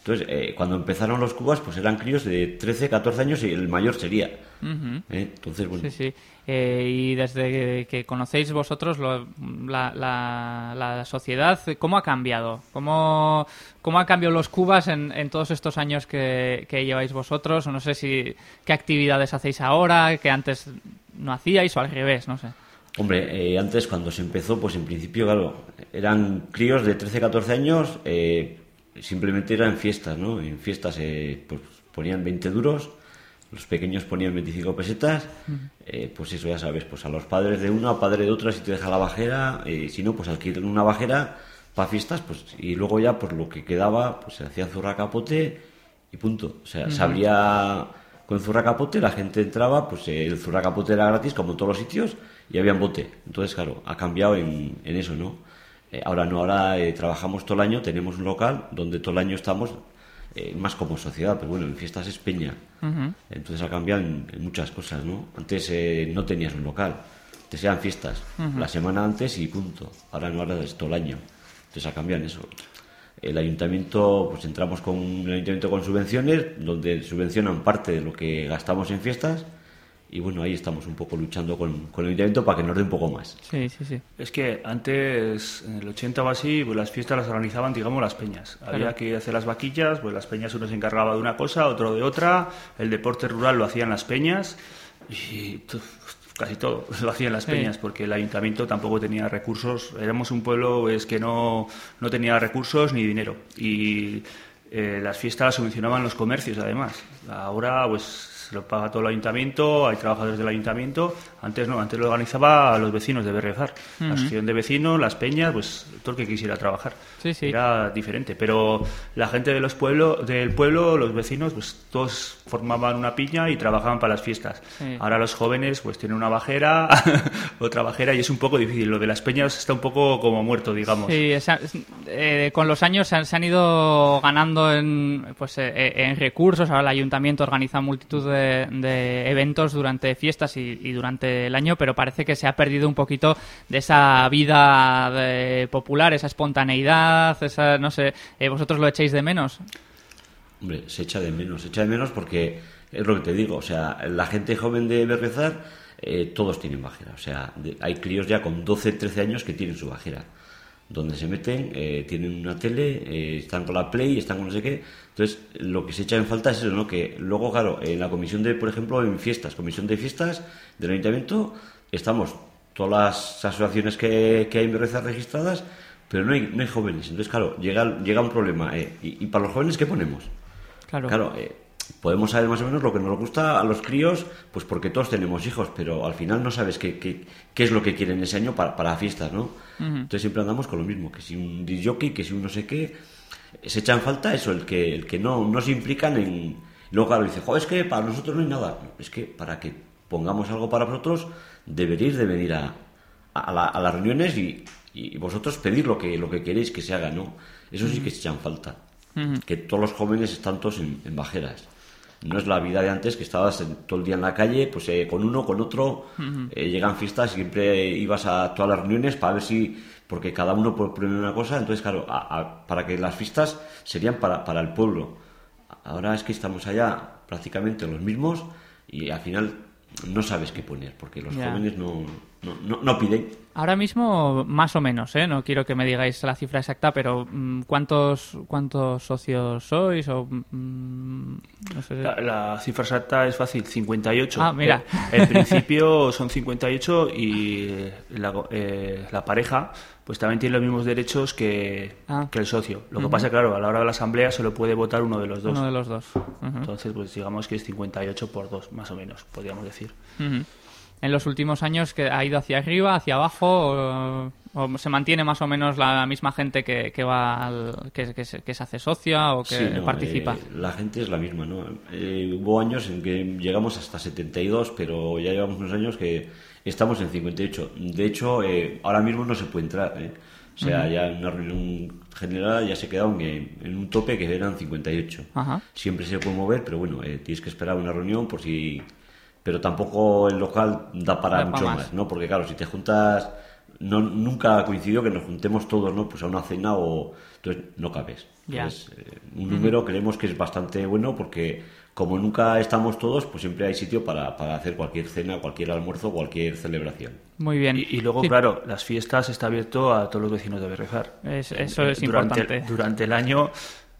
Entonces, eh, cuando empezaron los cubas, pues eran críos de 13, 14 años y el mayor sería. ¿eh? Entonces, bueno, Sí, sí. Eh, y desde que conocéis vosotros lo- la, la- la sociedad, ¿cómo ha cambiado? ¿Cómo, cómo han cambiado los cubas en, en todos estos años que, que lleváis vosotros? O no sé si qué actividades hacéis ahora que antes no hacíais o al revés, no sé. hombre, eh, antes cuando se empezó, pues en principio, claro, eran críos de 13, 14 años, eh, simplemente eran fiestas, ¿no? En fiestas eh, pues ponían 20 duros, los pequeños ponían 25 pesetas, eh, pues eso ya sabes, pues a los padres de una, padre de otra, si te deja la bajera, eh, si no, pues alquilan una bajera para fiestas, pues y luego ya, pues lo que quedaba, pues se hacía zurra capote y punto. O sea, se abría con zurra capote, la gente entraba, pues eh, el zurra capote era gratis, como en todos los sitios, y había un bote. Entonces, claro, ha cambiado en, en eso, ¿no? Eh, ahora no, ahora eh, trabajamos todo el año, tenemos un local donde todo el año estamos eh, más como sociedad, pero bueno, en fiestas es peña. Entonces ha cambiado en, en muchas cosas, ¿no? Antes eh, no tenías un local, antes eran fiestas, la semana antes y punto. Ahora no, ahora es todo el año. Entonces ha cambiado en eso. El ayuntamiento, pues entramos con el ayuntamiento con subvenciones, donde subvencionan parte de lo que gastamos en fiestas. Y bueno, ahí estamos un poco luchando con, con el ayuntamiento para que nos dé un poco más. Sí, sí, sí. Es que antes, en el 80 o así, pues las fiestas las organizaban, digamos, las peñas. Había que hacer las vaquillas, pues las peñas uno se encargaba de una cosa, otro de otra. El deporte rural lo hacían las peñas y casi todo lo hacían las Sí. peñas porque el ayuntamiento tampoco tenía recursos. Éramos un pueblo es que no, no tenía recursos ni dinero. Y eh, las fiestas las subvencionaban los comercios, además. Ahora, pues se lo paga todo el ayuntamiento, hay trabajadores del ayuntamiento. Antes no, antes lo organizaba a los vecinos de Berrezar. La asociación de vecinos, las peñas, pues todo el que quisiera trabajar. Sí, sí. Era diferente, pero la gente de los pueblos, del pueblo, los vecinos, pues todos formaban una piña y trabajaban para las fiestas. Sí. Ahora los jóvenes pues tienen una bajera, otra bajera y es un poco difícil. Lo de las peñas está un poco como muerto, digamos. Sí, esa- eh, con los años se han, se han ido ganando en, pues, eh, eh, en recursos. Ahora el ayuntamiento organiza multitud de, de eventos durante fiestas y, y durante el año, pero parece que se ha perdido un poquito de esa vida de- popular, esa espontaneidad, esa, no sé, eh, ¿vosotros lo echáis de menos? Hombre, se echa de menos, se echa de menos porque es lo que te digo, o sea, la gente joven de Berrezar, eh, todos tienen bajera, o sea, de- hay críos ya con 12, 13 años que tienen su bajera, donde se meten, eh, tienen una tele, eh, están con la Play, están con no sé qué, entonces lo que se echa en falta es eso, ¿no? Que luego, claro, en la comisión de, por ejemplo, en fiestas, comisión de fiestas del ayuntamiento, estamos todas las asociaciones que, que hay en Berrezar registradas, pero no hay, no hay jóvenes, entonces, claro, llega, llega un problema, eh, y, y para los jóvenes, ¿qué ponemos? Claro. Claro, eh, podemos saber más o menos lo que nos gusta a los críos, pues porque todos tenemos hijos, pero al final no sabes qué, qué, qué es lo que quieren ese año para, para fiestas, ¿no? Entonces siempre andamos con lo mismo, que si un disjockey, que si un no sé qué, se echa en falta eso, el que, el que no, no se implican en... Luego claro, dice, joder, es que para nosotros no hay nada. Es que para que pongamos algo para vosotros, deberéis de venir a, a, la- a las reuniones y, y vosotros pedir lo que, lo que queréis que se haga, ¿no? Eso sí que se echan falta. Que todos los jóvenes están todos en, en bajeras. No es la vida de antes que estabas en- todo el día en la calle, pues eh, con uno, con otro, eh, llegan fiestas, siempre ibas a todas las reuniones para ver si, porque cada uno propone una cosa, entonces claro, a- a- para que las fiestas serían para, para el pueblo. Ahora es que estamos allá prácticamente los mismos y al final no sabes qué poner, porque los jóvenes no, no, no, piden. Ahora mismo, más o menos, ¿eh? no quiero que me digáis la cifra exacta, pero mm, ¿cuántos cuántos socios sois? O, mm, la, cifra exacta es fácil, 58. Ah, mira. En principio son 58 y la, eh, la pareja pues también tiene los mismos derechos que, ah. que el socio. Lo que pasa, claro, a la hora de la asamblea solo puede votar uno de los dos. Uno de los dos. Entonces, pues digamos que es 58 por 2, más o menos, podríamos decir. En los últimos años que ha ido hacia arriba, hacia abajo, o, se mantiene más o menos la misma gente que, que va que, que, se, hace socia o que participa. Eh, la gente es la misma, ¿no? Eh, hubo años en que llegamos hasta 72, pero ya llevamos unos años que Estamos en 58. De hecho, eh, ahora mismo no se puede entrar. ¿eh? O sea, ya en una reunión general ya se queda en, un tope que eran 58. Siempre se puede mover, pero bueno, eh, tienes que esperar una reunión por si... Pero tampoco el local da para mucho más. ¿no? Porque claro, si te juntas... No, nunca coincidió que nos juntemos todos, ¿no? Pues a una cena o... Entonces no cabes. un número creemos que es bastante bueno porque como nunca estamos todos, pues siempre hay sitio para, para hacer cualquier cena, cualquier almuerzo, cualquier celebración. Muy bien. Y, luego, claro, las fiestas está abierto a todos los vecinos de Berrejar. eso es durante, importante. Durante el año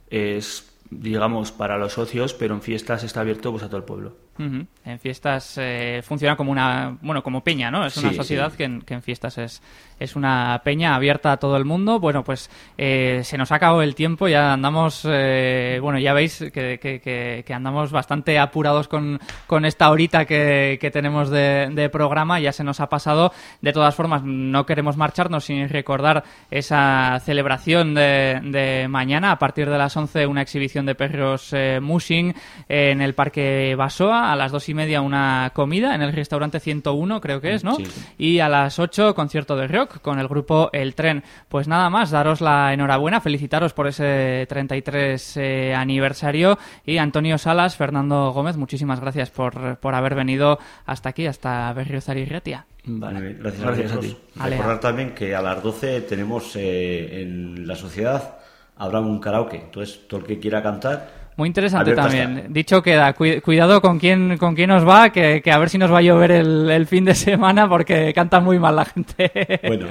es, digamos, para los socios, pero en fiestas está abierto pues, a todo el pueblo. En fiestas eh, funciona como una, bueno, como peña, ¿no? Es una sociedad que, en, fiestas es, es una peña abierta a todo el mundo. Bueno, pues eh, se nos ha acabado el tiempo, ya andamos, eh, bueno, ya veis que, que, andamos bastante apurados con, con esta horita que, tenemos de, programa, ya se nos ha pasado. De todas formas, no queremos marcharnos sin recordar esa celebración de, de mañana, a partir de las 11, una exhibición de perros Mushing en el Parque Basoa a las dos y media una comida en el restaurante 101, creo que es, ¿no? Y a las 8 concierto de rock con el grupo El Tren. Pues nada más, daros la enhorabuena, felicitaros por ese 33 eh, aniversario y Antonio Salas, Fernando Gómez, muchísimas gracias por, por haber venido hasta aquí, hasta Berriozar y Retia. Vale, gracias, a ti. Recordar también que a las 12 tenemos eh, en la sociedad habrá un karaoke, entonces todo el que quiera cantar muy interesante también. Dicho queda, cuidado con quién, con quién os va, que, a ver si nos va a llover el, fin de semana porque canta muy mal la gente. Bueno.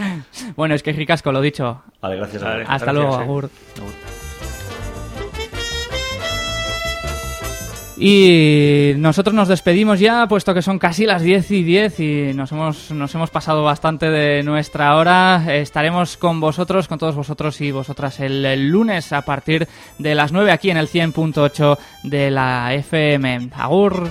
bueno, es que es ricasco, lo dicho. Vale, gracias. Hasta luego, eh. agur. Y nosotros nos despedimos ya, puesto que son casi las 10 y 10 y nos hemos, nos hemos pasado bastante de nuestra hora. Estaremos con vosotros, con todos vosotros y vosotras el, lunes a partir de las 9 aquí en el 100.8 de la FM. Agur.